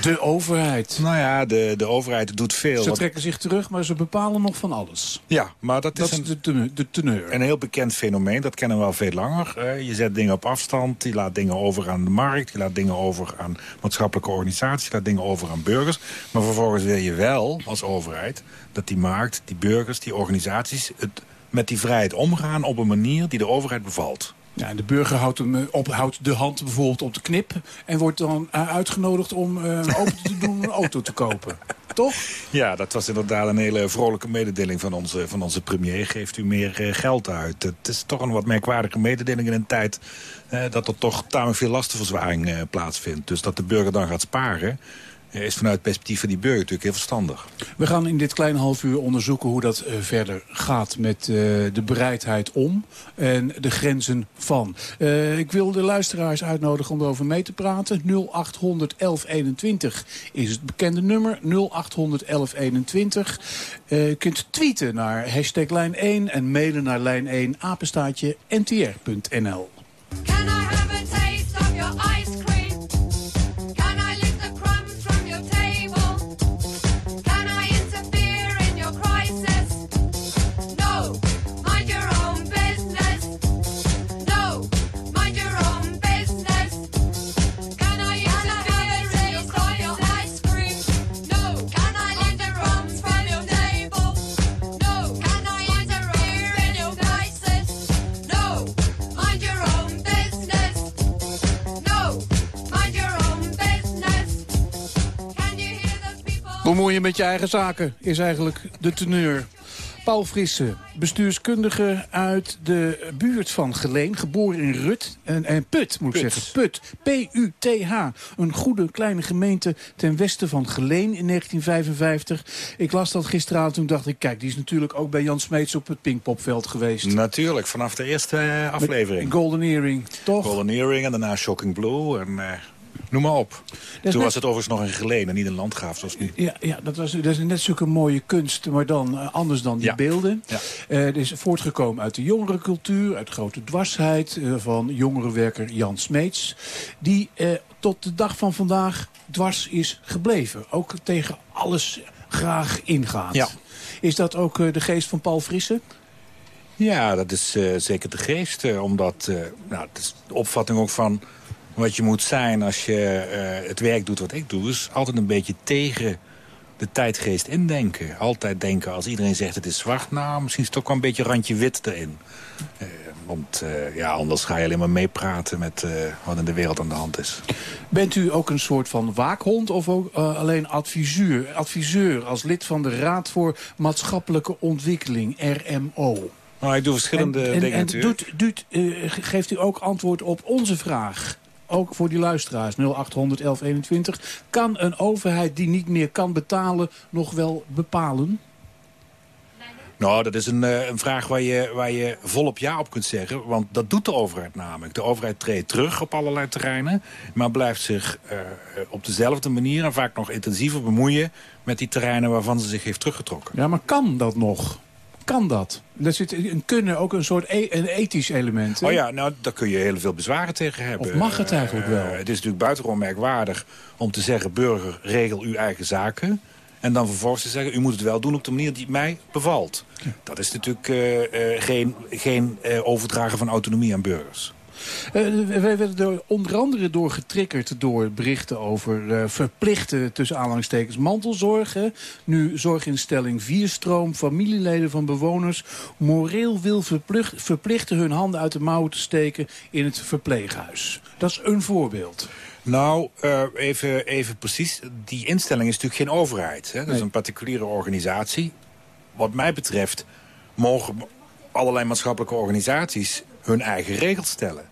De overheid. Nou ja, de, de overheid doet veel. Ze trekken zich terug, maar ze bepalen nog van alles. Ja, maar dat, dat is, een, de, teneur, de teneur. Een heel bekend fenomeen, dat kennen we al veel langer. Je zet dingen op afstand, je laat dingen over aan de markt... je laat dingen over aan maatschappelijke organisaties... je laat dingen over aan burgers. Maar vervolgens wil je wel, als overheid... dat die markt, die burgers, die organisaties... Het, met die vrijheid omgaan op een manier die de overheid bevalt. Ja, de burger houdt, hem op, houdt de hand bijvoorbeeld op de knip... en wordt dan uitgenodigd om uh, open te doen een auto te kopen. *laughs* Toch? Ja, dat was inderdaad een hele vrolijke mededeling van onze, van onze premier. Geeft u meer uh, geld uit. Het is toch een wat merkwaardige mededeling in een tijd... Uh, dat er toch tamelijk veel lastenverzwaring plaatsvindt. Dus dat de burger dan gaat sparen is vanuit het perspectief van die burger natuurlijk heel verstandig. We gaan in dit kleine half uur onderzoeken hoe dat uh, verder gaat met uh, de bereidheid om en de grenzen van. Uh, ik wil de luisteraars uitnodigen om erover mee te praten. 0800 1121 is het bekende nummer. 0800 1121. U kunt tweeten naar hashtag lijn 1 en mailen naar lijn 1 apenstaatje ntr.nl. Can I have a taste of your ice Bemoeien met je eigen zaken is eigenlijk de teneur. Paul Frisse, bestuurskundige uit de buurt van Geleen. Geboren in Rut en, en Put, moet ik Put. zeggen. Put. P-U-T-H. Een goede kleine gemeente ten westen van Geleen in 1955. Ik las dat gisteravond toen dacht ik... kijk, die is natuurlijk ook bij Jan Smeets op het Pinkpopveld geweest. Natuurlijk, vanaf de eerste eh, aflevering. Golden Earring, toch? Golden Earring en daarna Shocking Blue en eh, noem maar op. net- Toen was het overigens nog een geleden, niet een landgraaf zoals nu. Ja, ja dat, was, dat is net zulke mooie kunst, maar dan eh, anders dan die Ja. beelden. Ja. Eh, het is voortgekomen uit de jongerencultuur, uit grote dwarsheid eh, van jongerenwerker Jan Smeets. Die eh, tot de dag van vandaag dwars is gebleven. Ook tegen alles graag ingaat. Ja. Is dat ook eh, de geest van Paul Frisse? Ja, dat is eh, zeker de geest. eh, omdat, eh, nou, het is de opvatting ook van wat je moet zijn als je eh, het werk doet wat ik doe... is altijd een beetje tegen de tijdgeest indenken. Altijd denken, als iedereen zegt het is zwart... nou, misschien is het ook wel een beetje randje wit erin. Eh, want eh, ja, anders ga je alleen maar meepraten met wat in de wereld aan de hand is. Bent u ook een soort van waakhond of ook alleen adviseur, adviseur als lid van de Raad voor Maatschappelijke Ontwikkeling, RMO? Nou, ik doe verschillende en, en, dingen en natuurlijk. doet, doet, ge- geeft u ook antwoord op onze vraag? Ook voor die luisteraars, 0800 1121. Kan een overheid die niet meer kan betalen nog wel bepalen? Nou, dat is een, eh, een vraag waar je, waar je volop ja op kunt zeggen. Want dat doet de overheid namelijk. De overheid treedt terug op allerlei terreinen. Maar blijft zich eh, op dezelfde manier en vaak nog intensiever bemoeien... met die terreinen waarvan ze zich heeft teruggetrokken. Ja, maar kan dat nog? Kan dat? Er zit een kunnen ook een soort e- een ethisch element. hè? Oh ja, nou, daar kun je heel veel bezwaren tegen hebben. Of mag het eigenlijk wel? Eh, het is natuurlijk buitengewoon merkwaardig om te zeggen... burger, regel uw eigen zaken. En dan vervolgens te zeggen, u moet het wel doen op de manier die mij bevalt. Dat is natuurlijk eh, eh, geen, geen eh, overdragen van autonomie aan burgers. Eh, wij werden er onder andere door getriggerd door berichten over eh, verplichte, tussen aanhalingstekens, mantelzorg. hè. Nu zorginstelling Vierstroom, familieleden van bewoners, moreel wil verplicht, verplichten hun handen uit de mouwen te steken in het verpleeghuis. Dat is een voorbeeld. Nou, eh, even, even precies. Die instelling is natuurlijk geen overheid. Hè? Dat is een particuliere organisatie. Wat mij betreft mogen allerlei maatschappelijke organisaties hun eigen regels stellen.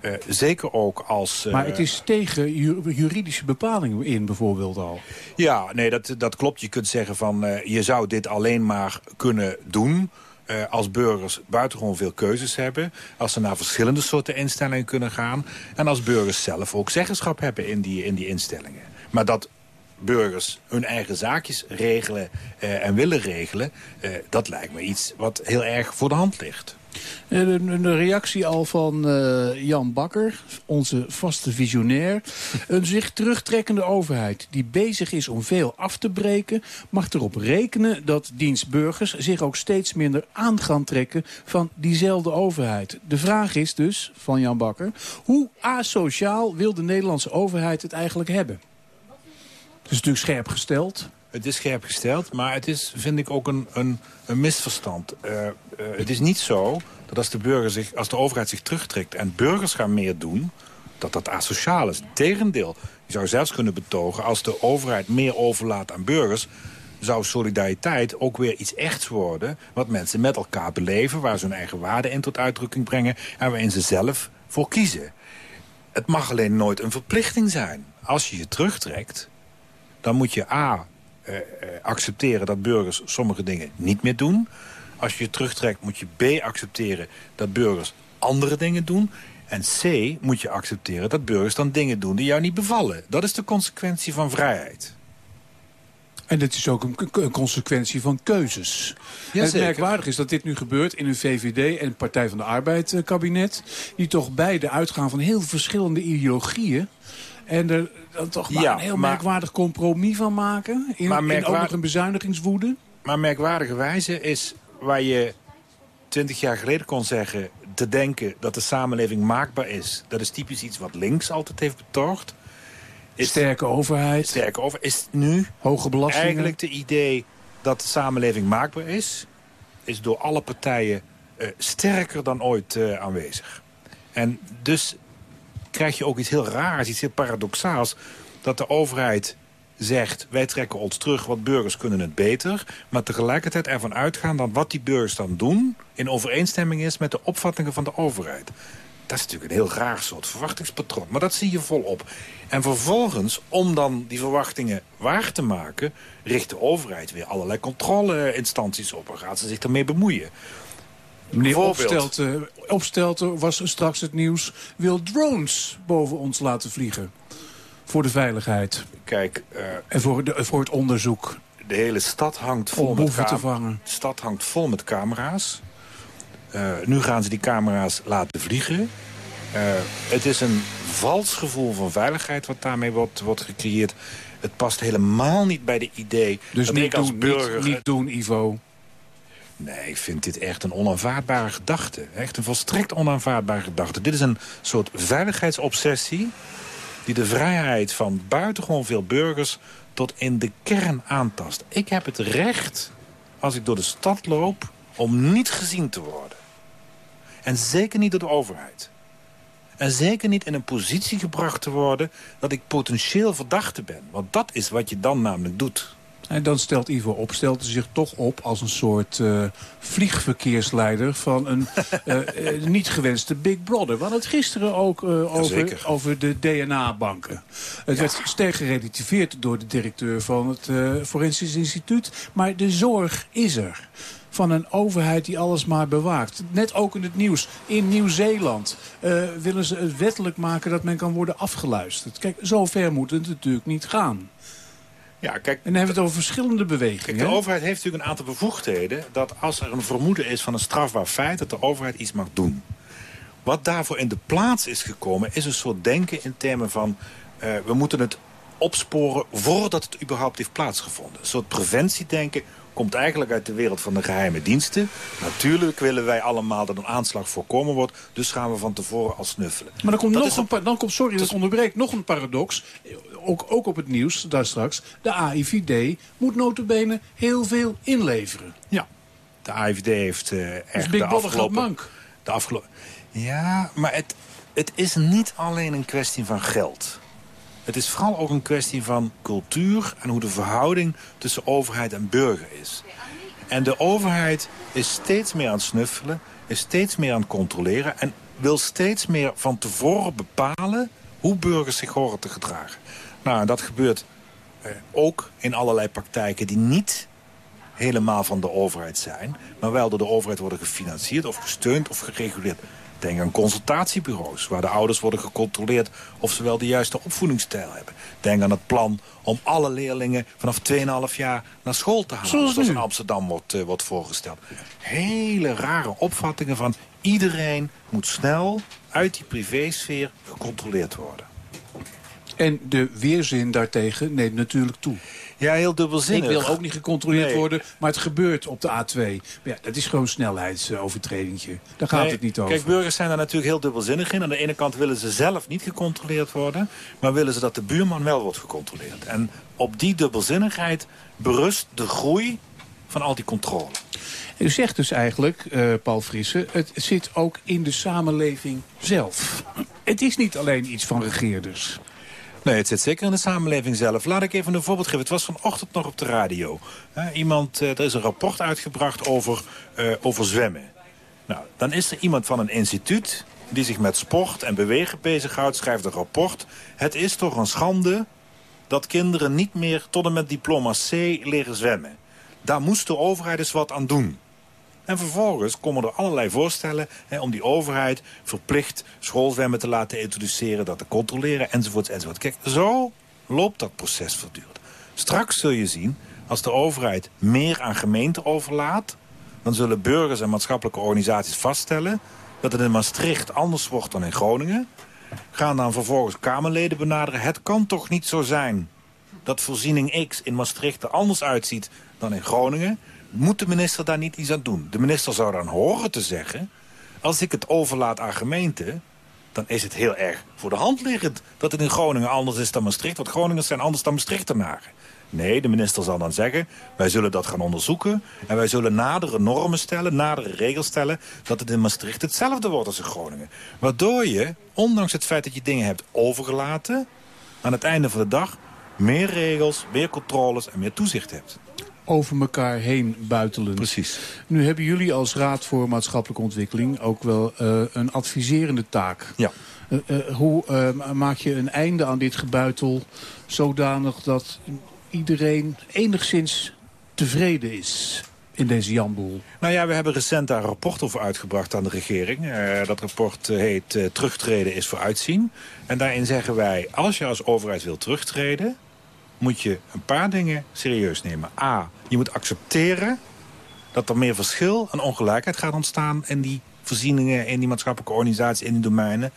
Eh, zeker ook als... eh, Maar het is tegen ju- juridische bepalingen in bijvoorbeeld al. Ja, nee, dat, dat klopt. Je kunt zeggen van eh, je zou dit alleen maar kunnen doen... als burgers buitengewoon veel keuzes hebben. Als ze naar verschillende soorten instellingen kunnen gaan. En als burgers zelf ook zeggenschap hebben in die, in die instellingen. Maar dat burgers hun eigen zaakjes regelen en willen regelen... dat lijkt me iets wat heel erg voor de hand ligt. Een, een reactie al van eh, Jan Bakker, onze vaste visionair. *laughs* Een zich terugtrekkende overheid die bezig is om veel af te breken... mag erop rekenen dat dienstburgers zich ook steeds minder aan gaan trekken... van diezelfde overheid. De vraag is dus, van Jan Bakker... hoe asociaal wil de Nederlandse overheid het eigenlijk hebben? Dat is natuurlijk scherp gesteld. Het is scherp gesteld, maar het is, vind ik, ook een, een, een misverstand. Eh, eh, het is niet zo dat als de, burger zich, als de overheid zich terugtrekt en burgers gaan meer doen... dat dat asociaal is. Tegendeel, je zou zelfs kunnen betogen... als de overheid meer overlaat aan burgers... zou solidariteit ook weer iets echts worden... wat mensen met elkaar beleven... waar ze hun eigen waarden in tot uitdrukking brengen... en waarin ze zelf voor kiezen. Het mag alleen nooit een verplichting zijn. Als je je terugtrekt, dan moet je A, eh, eh, accepteren dat burgers sommige dingen niet meer doen. Als je je terugtrekt moet je B, accepteren dat burgers andere dingen doen. En C, moet je accepteren dat burgers dan dingen doen die jou niet bevallen. Dat is de consequentie van vrijheid. En dit is ook een, consequentie van keuzes. En het merkwaardig is dat dit nu gebeurt in een VVD en Partij van de Arbeid eh, kabinet. Die toch beide uitgaan van heel verschillende ideologieën. En er dan toch maar Ja, een heel maar- merkwaardig compromis van maken. In, Maar in ook nog een bezuinigingswoede. Maar merkwaardige wijze is waar je twintig jaar geleden kon zeggen... te denken dat de samenleving maakbaar is. Dat is typisch iets wat links altijd heeft betoogd. Is, Sterke overheid. sterke over, is nu Hoge belastingen. eigenlijk de idee dat de samenleving maakbaar is... is door alle partijen eh, sterker dan ooit eh, aanwezig. En dus krijg je ook iets heel raars, iets heel paradoxaals... dat de overheid zegt... wij trekken ons terug, want burgers kunnen het beter... maar tegelijkertijd ervan uitgaan dat wat die burgers dan doen... in overeenstemming is met de opvattingen van de overheid. Dat is natuurlijk een heel raar soort verwachtingspatroon. Maar dat zie je volop. En vervolgens, om dan die verwachtingen waar te maken... richt de overheid weer allerlei controleinstanties op... en gaat ze zich ermee bemoeien. Meneer. Opstelten, Opstelten was straks het nieuws... wil drones boven ons laten vliegen. Voor de veiligheid. Kijk, en voor, de, voor het onderzoek. De hele stad hangt vol Om met boeven te cam- vangen. De stad hangt vol met camera's. Eh, nu gaan ze die camera's laten vliegen. Eh, het is een vals gevoel van veiligheid wat daarmee wordt, wordt gecreëerd. Het past helemaal niet bij de idee Dus dat niet ik als doen, burger... niet, niet doen, Ivo. Nee, ik vind dit echt een onaanvaardbare gedachte. Echt een volstrekt onaanvaardbare gedachte. Dit is een soort veiligheidsobsessie... die de vrijheid van buitengewoon veel burgers tot in de kern aantast. Ik heb het recht, als ik door de stad loop, om niet gezien te worden. En zeker niet door de overheid. En zeker niet in een positie gebracht te worden... dat ik potentieel verdachte ben. Want dat is wat je dan namelijk doet. En dan stelt Ivo Opstelten zich toch op als een soort eh, vliegverkeersleider... van een *laughs* eh, eh, niet gewenste Big Brother. We hadden het gisteren ook over, over de DNA-banken. Het werd sterk gerelativeerd door de directeur van het Forensisch Instituut. Maar de zorg is er. Van een overheid die alles maar bewaakt. Net ook in het nieuws. In Nieuw-Zeeland willen ze het wettelijk maken dat men kan worden afgeluisterd. Kijk, zo ver moet het natuurlijk niet gaan. Ja, kijk, En dan hebben we het over verschillende bewegingen. Kijk, de overheid heeft natuurlijk een aantal bevoegdheden... dat als er een vermoeden is van een strafbaar feit... dat de overheid iets mag doen. Wat daarvoor in de plaats is gekomen... is een soort denken in termen van... eh, we moeten het opsporen voordat het überhaupt heeft plaatsgevonden. Een soort preventiedenken komt eigenlijk uit de wereld van de geheime diensten. Natuurlijk willen wij allemaal dat een aanslag voorkomen wordt... dus gaan we van tevoren al snuffelen. Maar dan komt Dat nog een, dan komt, sorry dat ik onderbreek, nog een paradox. Ook, ook op het nieuws, daar straks. De AIVD moet notabene heel veel inleveren. Ja, de AIVD heeft eh echt Dus Big de gaat afgelopen... mank. De afgelopen... Ja, maar het, het is niet alleen een kwestie van geld. Het is vooral ook een kwestie van cultuur... en hoe de verhouding tussen overheid en burger is. En de overheid is steeds meer aan het snuffelen... is steeds meer aan het controleren... en wil steeds meer van tevoren bepalen... hoe burgers zich horen te gedragen. Nou, dat gebeurt eh, ook in allerlei praktijken die niet helemaal van de overheid zijn... maar wel door de overheid worden gefinancierd of gesteund of gereguleerd. Denk aan consultatiebureaus, waar de ouders worden gecontroleerd... of ze wel de juiste opvoedingsstijl hebben. Denk aan het plan om alle leerlingen vanaf 2,5 jaar naar school te halen. Zoals in Amsterdam wordt, eh, wordt voorgesteld. Hele rare opvattingen van iedereen moet snel uit die privésfeer gecontroleerd worden. En de weerzin daartegen neemt natuurlijk toe. Ja, heel dubbelzinnig. Ik wil ook niet gecontroleerd Nee. worden, maar het gebeurt op de A2. Maar ja, dat is gewoon een snelheidsovertredingje. Daar gaat Nee, het niet over. Kijk, burgers zijn daar natuurlijk heel dubbelzinnig in. Aan de ene kant willen ze zelf niet gecontroleerd worden... maar willen ze dat de buurman wel wordt gecontroleerd. En op die dubbelzinnigheid berust de groei van al die controle. U zegt dus eigenlijk, eh, Paul Frisse, het zit ook in de samenleving zelf. Het is niet alleen iets van regeerders. Nee, het zit zeker in de samenleving zelf. Laat ik even een voorbeeld geven. Het was vanochtend nog op de radio. Iemand, eh, er is een rapport uitgebracht over, eh, over zwemmen. Nou, dan is er iemand van een instituut die zich met sport en bewegen bezighoudt, schrijft een rapport. Het is toch een schande dat kinderen niet meer tot en met diploma C leren zwemmen. Daar moest de overheid eens wat aan doen. En vervolgens komen er allerlei voorstellen hè, om die overheid verplicht schoolzwemmen te laten introduceren, dat te controleren, enzovoort, enzovoort. Kijk, zo loopt dat proces voortdurend. Straks zul je zien, als de overheid meer aan gemeenten overlaat, dan zullen burgers en maatschappelijke organisaties vaststellen dat het in Maastricht anders wordt dan in Groningen. Gaan dan vervolgens Kamerleden benaderen. Het kan toch niet zo zijn dat voorziening X in Maastricht er anders uitziet dan in Groningen. Moet de minister daar niet iets aan doen? De minister zou dan horen te zeggen... als ik het overlaat aan gemeenten... dan is het heel erg voor de hand liggend dat het in Groningen anders is dan Maastricht. Want Groningers zijn anders dan Maastrichtenaren. Nee, de minister zal dan zeggen... wij zullen dat gaan onderzoeken... en wij zullen nadere normen stellen, nadere regels stellen... dat het in Maastricht hetzelfde wordt als in Groningen. Waardoor je, ondanks het feit dat je dingen hebt overgelaten... aan het einde van de dag meer regels, meer controles en meer toezicht hebt. Over elkaar heen buitelen. Precies. Nu hebben jullie als Raad voor Maatschappelijke Ontwikkeling ook wel eh, een adviserende taak. Ja. Eh, eh, hoe maak je een einde aan dit gebuitel zodanig dat iedereen enigszins tevreden is in deze jamboel? Nou ja, we hebben recent daar een rapport over uitgebracht aan de regering. Dat rapport heet Terugtreden is vooruitzien. En daarin zeggen wij, als je als overheid wil terugtreden... moet je een paar dingen serieus nemen. A, je moet accepteren dat er meer verschil en ongelijkheid gaat ontstaan... in die voorzieningen, in die maatschappelijke organisaties, in die domeinen.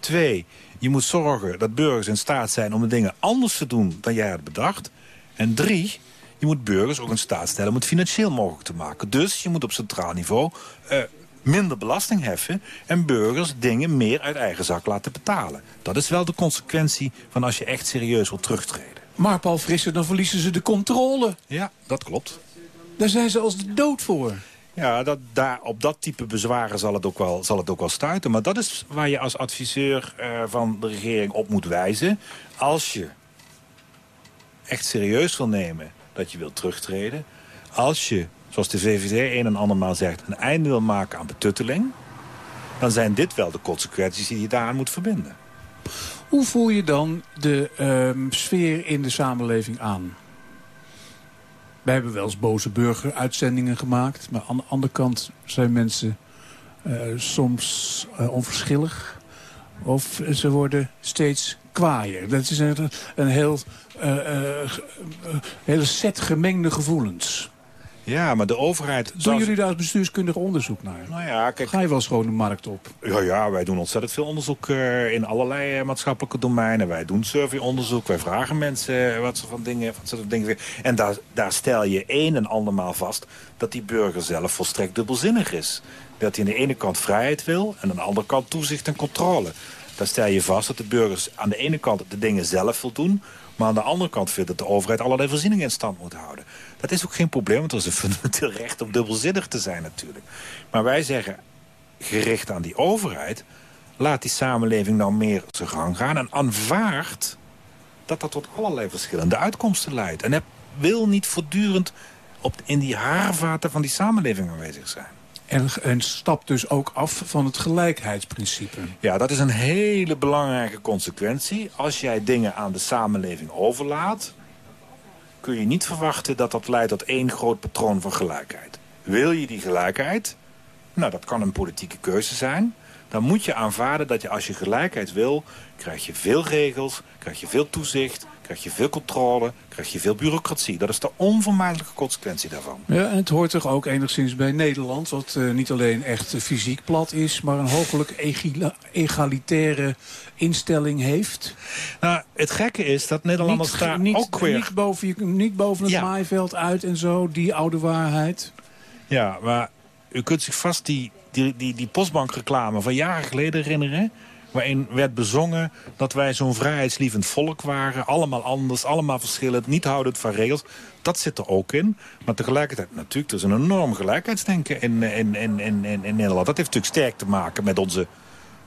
Twee, je moet zorgen dat burgers in staat zijn om de dingen anders te doen dan jij had bedacht. En drie, je moet burgers ook in staat stellen om het financieel mogelijk te maken. Dus je moet op centraal niveau eh, minder belasting heffen... en burgers dingen meer uit eigen zak laten betalen. Dat is wel de consequentie van als je echt serieus wil terugtreden. Maar Paul Frisse, dan verliezen ze de controle. Ja, dat klopt. Daar zijn ze als de dood voor. Ja, dat, daar, op dat type bezwaren zal het, ook wel, zal het ook wel stuiten. Maar dat is waar je als adviseur eh, van de regering op moet wijzen. Als je echt serieus wil nemen dat je wilt terugtreden... als je, zoals de VVD een en andermaal zegt... een einde wil maken aan betutteling... dan zijn dit wel de consequenties die je daaraan moet verbinden. Hoe voel je dan de ehm, sfeer in de samenleving aan? Wij hebben wel eens boze burgeruitzendingen gemaakt. Maar aan de andere kant zijn mensen eh, soms eh, onverschillig. Of ze worden steeds kwaaier. Dat is een, een heel, eh, hele set gemengde gevoelens. Ja, maar de overheid... Doen zoals- jullie daar als bestuurskundig onderzoek naar? Nou ja, kijk... Ga je wel eens gewoon de markt op? Ja, ja, wij doen ontzettend veel onderzoek eh, in allerlei eh, maatschappelijke domeinen. Wij doen surveyonderzoek, wij vragen mensen eh, wat ze van dingen, wat ze van dingen. En daar, daar stel je een en andermaal vast dat die burger zelf volstrekt dubbelzinnig is. Dat hij aan de ene kant vrijheid wil en aan de andere kant toezicht en controle. Daar stel je vast dat de burgers aan de ene kant de dingen zelf wil doen... maar aan de andere kant vindt dat de overheid allerlei voorzieningen in stand moet houden. Dat is ook geen probleem, want er is een fundamenteel recht om dubbelzinnig te zijn natuurlijk. Maar wij zeggen, gericht aan die overheid... laat die samenleving nou meer zijn gang gaan... en aanvaardt dat dat tot allerlei verschillende uitkomsten leidt. En heb, wil niet voortdurend op, in die haarvaten van die samenleving aanwezig zijn. En, en stapt dus ook af van het gelijkheidsprincipe. Ja, dat is een hele belangrijke consequentie. Als jij dingen aan de samenleving overlaat... kun je niet verwachten dat dat leidt tot één groot patroon van gelijkheid. Wil je die gelijkheid? Nou, dat kan een politieke keuze zijn. Dan moet je aanvaarden dat je als je gelijkheid wil... krijg je veel regels, krijg je veel toezicht... krijg je veel controle, krijg je veel bureaucratie. Dat is de onvermijdelijke consequentie daarvan. Ja, en het hoort toch ook enigszins bij Nederland... wat eh, niet alleen echt fysiek plat is... maar een hogelijk egila- egalitaire instelling heeft. Nou, het gekke is dat Nederlanders niet, daar niet, ook weer... Niet boven, je, niet boven het Ja. maaiveld uit en zo, die oude waarheid. Ja, maar u kunt zich vast die, die, die, die postbankreclame van jaren geleden herinneren... waarin werd bezongen dat wij zo'n vrijheidslievend volk waren. Allemaal anders, allemaal verschillend, niet houdend van regels. Dat zit er ook in. Maar tegelijkertijd, natuurlijk, er is een enorm gelijkheidsdenken in, in, in, in, in, Nederland. Dat heeft natuurlijk sterk te maken met onze,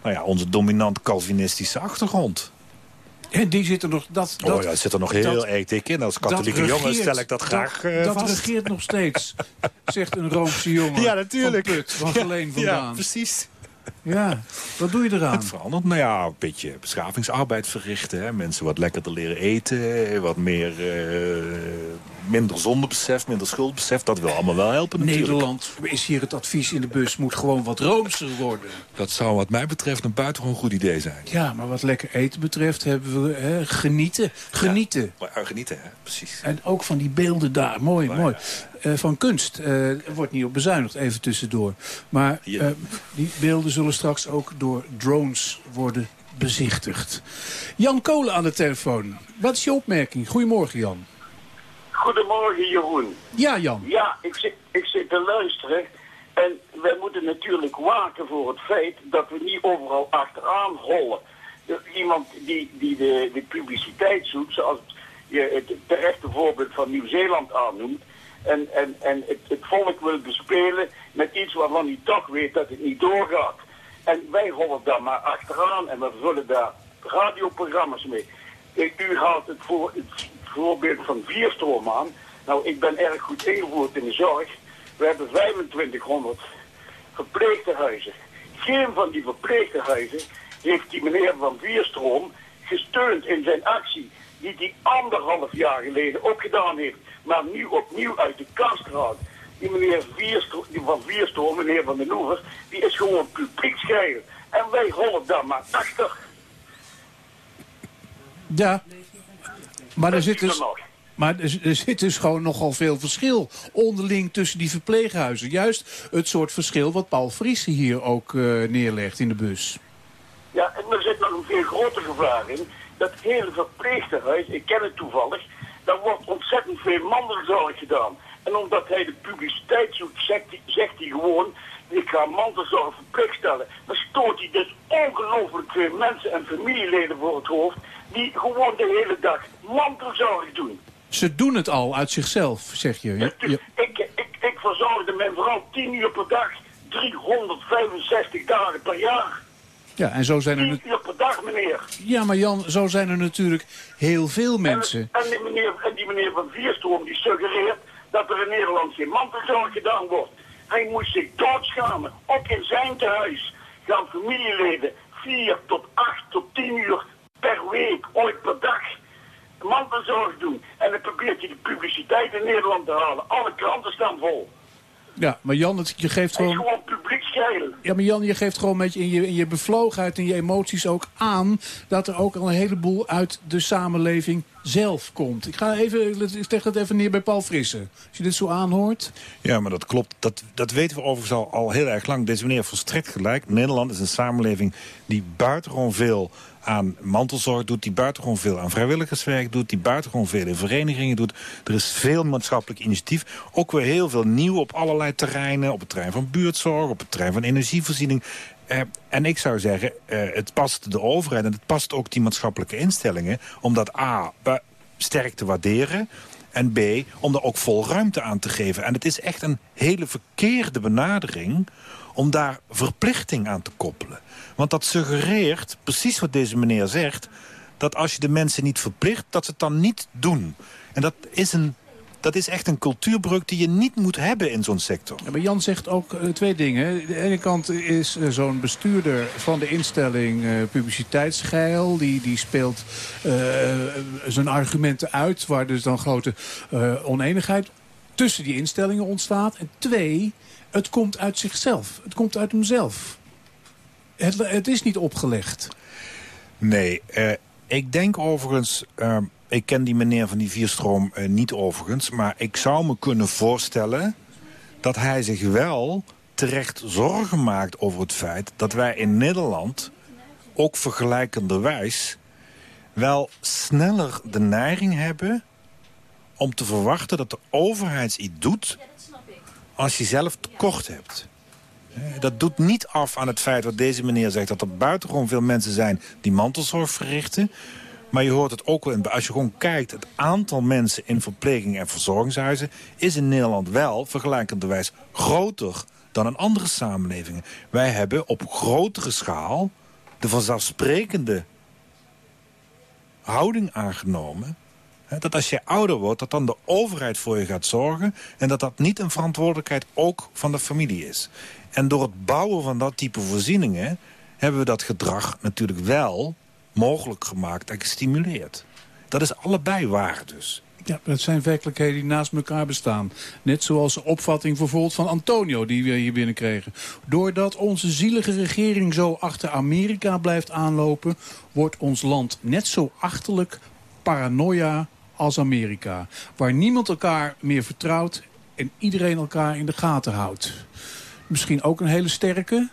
nou ja, onze dominant Calvinistische achtergrond. En die zit er nog... Dat, dat, oh ja, dat zit er nog heel dat- erg dik in. Als katholieke jongen stel ik dat graag eh, Dat vast. regeert nog steeds, *laughs* zegt een Roomse jongen. Ja, natuurlijk. Van Put, van Ja, Geleen ja, vandaan. precies. Ja, wat doe je eraan? Het verandert. Nou ja, een beetje beschavingsarbeid verrichten. Hè. Mensen wat lekkerder leren eten. Wat meer, eh, minder zondebesef, minder schuldbesef. Dat wil allemaal wel helpen natuurlijk. Nederland is hier het advies in de bus, moet gewoon wat roomser worden. Dat zou wat mij betreft een buitengewoon goed idee zijn. Ja, maar wat lekker eten betreft hebben we hè, genieten. Genieten. Maar uh, genieten, hè? precies. En ook van die beelden daar. Mooi, mooi. Eh, van kunst eh, er wordt niet op bezuinigd, even tussendoor. Maar eh, die beelden zullen straks ook door drones worden bezichtigd. Jan Kolen aan de telefoon. Wat is je opmerking? Goedemorgen, Jan. Goedemorgen, Jeroen. Ja, Jan. Ja, ik zit, ik zit te luisteren. En wij moeten natuurlijk waken voor het feit dat we niet overal achteraan hollen. De- Iemand die, die de, de publiciteit zoekt, zoals je het terechte voorbeeld van Nieuw-Zeeland aannoemt. En, en, en het, het volk wil bespelen met iets waarvan hij toch weet dat het niet doorgaat. En wij hollen daar maar achteraan en we vullen daar radioprogramma's mee. u haalt het, voor, het voorbeeld van vierstroom aan. Nou, ik ben erg goed ingevoerd in de zorg. We hebben 2500 verpleegtehuizen. Geen van die verpleegtehuizen heeft die meneer van Vierstroom gesteund in zijn actie. Die hij anderhalf jaar geleden ook gedaan heeft. Maar nu opnieuw uit de kast haalt. Die meneer die van Vierstroom, meneer van den Oever, die is gewoon publiek scheiden. En wij hollen daar maar achter. Ja, maar er zit dus... Maar er, zit dus gewoon nogal veel verschil onderling tussen die verpleeghuizen. Juist het soort verschil wat Paul Friese hier ook eh, neerlegt in de bus. Ja, en er zit nog een veel groter gevaar in. Dat hele verpleegtehuis, ik ken het toevallig, daar wordt ontzettend veel mantelzorg gedaan. En omdat hij de publiciteit zoekt, zegt hij, zegt hij gewoon, ik ga mantelzorg verplicht stellen. Dan stoot hij dus ongelooflijk veel mensen en familieleden voor het hoofd, die gewoon de hele dag mantelzorg doen. Ze doen het al uit zichzelf, zeg je. Ja, ja. Ik, ik, ik verzorgde mijn vrouw 10 uur per dag, 365 dagen per jaar. Ja, en zo zijn er... 10 nat- uur per dag, meneer. Ja, maar Jan, zo zijn er natuurlijk heel veel mensen. En die meneer, en die meneer van Vierstroom die suggereert dat er in Nederland geen mantelzorg gedaan wordt. Hij moest zich doodschamen. Ook in zijn tehuis gaan familieleden 4 tot 8 tot 10 uur per week, ooit per dag, mantelzorg doen. En dan probeert hij de publiciteit in Nederland te halen. Alle kranten staan vol. Ja, maar Jan, het, je geeft gewoon... gewoon publiek. Ja, maar Jan, je geeft gewoon een beetje in je, in je bevlogenheid en je emoties ook aan... dat er ook al een heleboel uit de samenleving zelf komt. Ik ga even, ik leg dat even neer bij Paul Frisse. Als je dit zo aanhoort. Ja, maar dat klopt. Dat, dat weten we overigens al, al heel erg lang. Deze meneer heeft volstrekt gelijk. Nederland is een samenleving die buitengewoon veel aan mantelzorg doet... die buitengewoon veel aan vrijwilligerswerk doet... die buitengewoon veel in verenigingen doet. Er is veel maatschappelijk initiatief. Ook weer heel veel nieuw op allerlei terreinen. Op het terrein van buurtzorg, op het terrein van energievoorziening. Eh, en ik zou zeggen, eh, het past de overheid... en het past ook die maatschappelijke instellingen... om dat A, sterk te waarderen... En B, om er ook vol ruimte aan te geven. En het is echt een hele verkeerde benadering om daar verplichting aan te koppelen. Want dat suggereert, precies wat deze meneer zegt... dat als je de mensen niet verplicht, dat ze het dan niet doen. En dat is, een, dat is echt een cultuurbreuk die je niet moet hebben in zo'n sector. Ja, maar Jan zegt ook eh, twee dingen. De ene kant is eh, zo'n bestuurder van de instelling eh, publiciteitsgeil. Die, die speelt zijn argumenten uit... waar dus dan grote oneenigheid tussen die instellingen ontstaat. En twee, het komt uit zichzelf. Het komt uit hemzelf. Het, het is niet opgelegd. Nee, ik denk overigens... eh, ik ken die meneer van die vierstroom eh, niet overigens... maar ik zou me kunnen voorstellen dat hij zich wel terecht zorgen maakt over het feit... dat wij in Nederland, ook vergelijkenderwijs... wel sneller de neiging hebben om te verwachten dat de overheid iets doet... als je zelf tekort hebt. Dat doet niet af aan het feit wat deze meneer zegt... dat er buitengewoon veel mensen zijn die mantelzorg verrichten. Maar je hoort het ook wel, in, als je gewoon kijkt... het aantal mensen in verpleging- en verzorgingshuizen... is in Nederland wel vergelijkenderwijs groter dan in andere samenlevingen. Wij hebben op grotere schaal de vanzelfsprekende houding aangenomen... dat als je ouder wordt, dat dan de overheid voor je gaat zorgen... en dat dat niet een verantwoordelijkheid ook van de familie is. En door het bouwen van dat type voorzieningen... hebben we dat gedrag natuurlijk wel mogelijk gemaakt en gestimuleerd. Dat is allebei waar dus. Ja, dat zijn werkelijkheden die naast elkaar bestaan. Net zoals de opvatting bijvoorbeeld van Antonio die we hier binnenkregen. Doordat onze zielige regering zo achter Amerika blijft aanlopen... wordt ons land net zo achterlijk paranoia als Amerika. Waar niemand elkaar meer vertrouwt en iedereen elkaar in de gaten houdt. Misschien ook een hele sterke...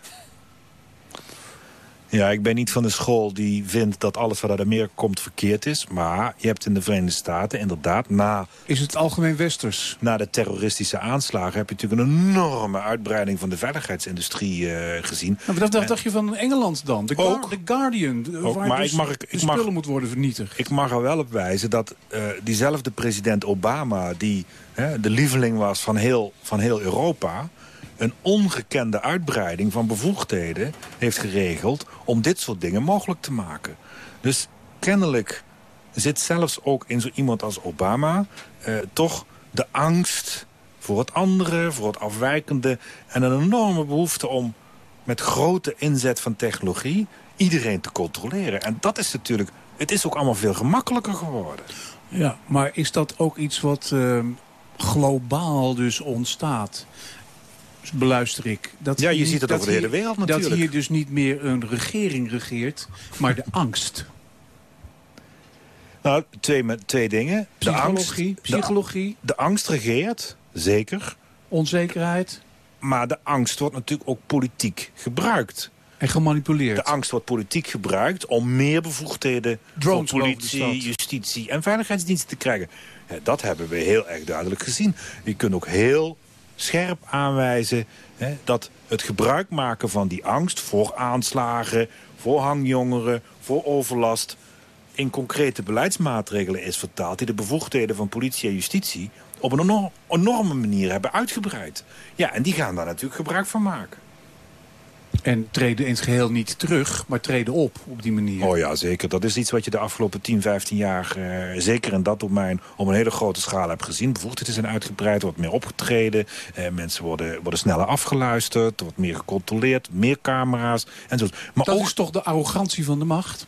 Ja, ik ben niet van de school die vindt dat alles wat uit Amerika komt verkeerd is. Maar je hebt in de Verenigde Staten inderdaad na... Is het algemeen westers? Na de terroristische aanslagen heb je natuurlijk een enorme uitbreiding van de veiligheidsindustrie eh, gezien. Nou, wat dacht, dacht je van Engeland dan? The Guardian, Ook, waar maar dus ik mag, ik, de mag, spullen moet worden vernietigd. Ik mag er wel op wijzen dat eh, diezelfde president Obama... die hè, de lieveling was van heel, van heel Europa... een ongekende uitbreiding van bevoegdheden heeft geregeld... om dit soort dingen mogelijk te maken. Dus kennelijk zit zelfs ook in zo iemand als Obama... eh, toch de angst voor het andere, voor het afwijkende... en een enorme behoefte om met grote inzet van technologie... iedereen te controleren. En dat is natuurlijk... Het is ook allemaal veel gemakkelijker geworden. Ja, maar is dat ook iets wat eh, globaal dus ontstaat? Beluister ik. Dat Ja, je ziet het dat over de hele wereld Dat natuurlijk. hier dus niet meer een regering regeert, maar de angst. Nou, twee, met- twee dingen. Psychologie, de, psychologie. De, de angst regeert, zeker. Onzekerheid. Maar de angst wordt natuurlijk ook politiek gebruikt. En gemanipuleerd. De angst wordt politiek gebruikt om meer bevoegdheden Drones voor politie, justitie en veiligheidsdiensten te krijgen. Dat hebben we heel erg duidelijk gezien. Je kunt ook heel scherp aanwijzen hè, dat het gebruik maken van die angst voor aanslagen, voor hangjongeren, voor overlast in concrete beleidsmaatregelen is vertaald... die de bevoegdheden van politie en justitie op een enorm- enorme manier hebben uitgebreid. Ja, en die gaan daar natuurlijk gebruik van maken. En treden in het geheel niet terug, maar treden op op die manier. Oh ja, zeker. Dat is iets wat je de afgelopen 10, 15 jaar... eh, zeker in dat domein op een hele grote schaal hebt gezien. Bevoegdheden zijn uitgebreid, wordt meer opgetreden. Eh, mensen worden, worden sneller afgeluisterd, er wordt meer gecontroleerd, meer camera's enzovoort. Maar dat ook is toch de arrogantie van de macht?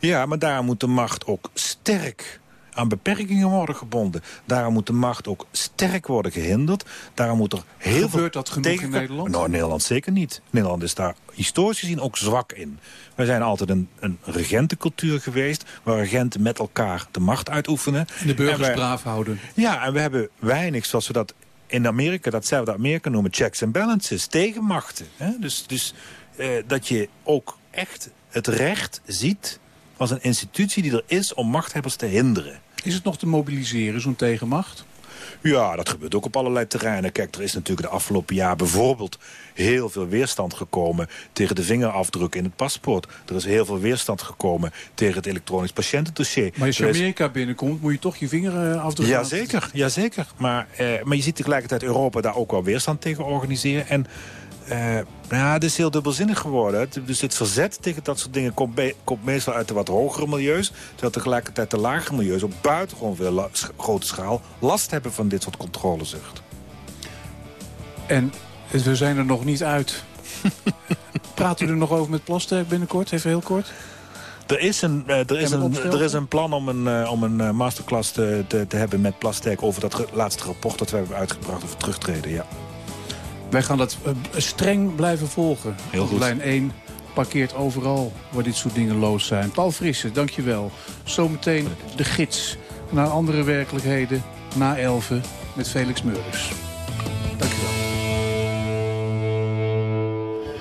Ja, maar daar moet de macht ook sterk aan beperkingen worden gebonden. Daarom moet de macht ook sterk worden gehinderd. Daarom moet er heel veel... Gebeurt dat genoeg in Nederland? Nou, Nederland zeker niet. Nederland is daar historisch gezien ook zwak in. Wij zijn altijd een, een regentencultuur geweest... waar regenten met elkaar de macht uitoefenen. En de burgers wij- braaf houden. Ja, en we hebben weinig, zoals we dat in Amerika, datzelfde Amerika noemen, checks en balances, tegenmachten. Hè? Dus, dus eh, dat je ook echt het recht ziet als een institutie die er is om machthebbers te hinderen. Is het nog te mobiliseren, zo'n tegenmacht? Ja, dat gebeurt ook op allerlei terreinen. Kijk, er is natuurlijk de afgelopen jaar bijvoorbeeld heel veel weerstand gekomen tegen de vingerafdruk in het paspoort. Er is heel veel weerstand gekomen tegen het elektronisch patiëntendossier. Maar als je Er Amerika binnenkomt, moet je toch je vinger eh. Jazeker, jazeker. Maar, eh, maar je ziet tegelijkertijd Europa daar ook wel weerstand tegen organiseren. En nou ja, het is heel dubbelzinnig geworden. Dus het verzet tegen dat soort dingen komt, komt meestal uit de wat hogere milieus. Terwijl tegelijkertijd de lagere milieus op buitengewoon veel sch- grote schaal last hebben van dit soort controlezucht. En we zijn er nog niet uit. *laughs* Praat u er nog over met Plasterk binnenkort? Even heel kort. Er is een, eh, er is een, er is een plan om een, eh, om een eh, masterclass te, te, te hebben met Plasterk... over dat laatste rapport dat we hebben uitgebracht over terugtreden. Ja. Wij gaan dat eh, streng blijven volgen. Heel goed. Lijn 1 parkeert overal waar dit soort dingen loos zijn. Paul Frisse, dankjewel. Zometeen de gids naar andere werkelijkheden na 11 met Felix Meurders. Dankjewel.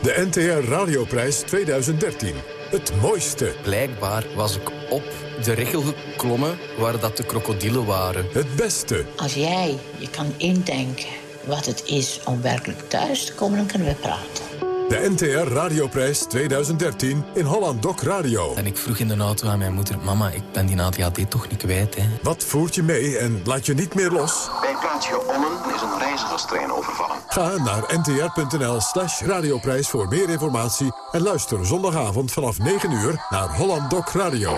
De NTR Radioprijs 2013. Het mooiste. Blijkbaar was ik op de richel geklommen waar dat de krokodillen waren. Het beste. Als jij je kan indenken wat het is om werkelijk thuis te komen, dan kunnen we praten. De NTR Radioprijs 2013 in Holland Doc Radio. En ik vroeg in de auto aan mijn moeder... Mama, ik ben die ADHD toch niet kwijt, hè? Wat voert je mee en laat je niet meer los? Bij plaatsje Ommen is een reizigerstrein overvallen. Ga naar ntr.nl slash radioprijs voor meer informatie... en luister zondagavond vanaf 9 uur naar Holland Doc Radio.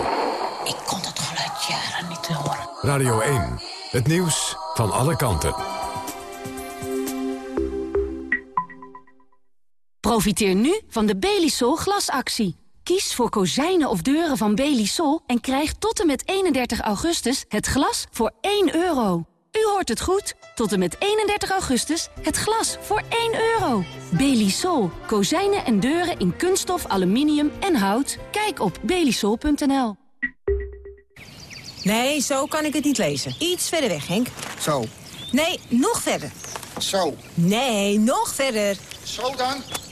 Ik kon het geluid jaren niet horen. Radio 1. Het nieuws van alle kanten. Profiteer nu van de Belisol glasactie. Kies voor kozijnen of deuren van Belisol en krijg tot en met 31 augustus het glas voor 1 euro. U hoort het goed. Tot en met 31 augustus het glas voor 1 euro. Belisol. Kozijnen en deuren in kunststof, aluminium en hout. Kijk op belisol.nl. Nee, zo kan ik het niet lezen. Iets verder weg, Henk. Zo. Nee, nog verder. Zo. Nee, nog verder. Zo dan?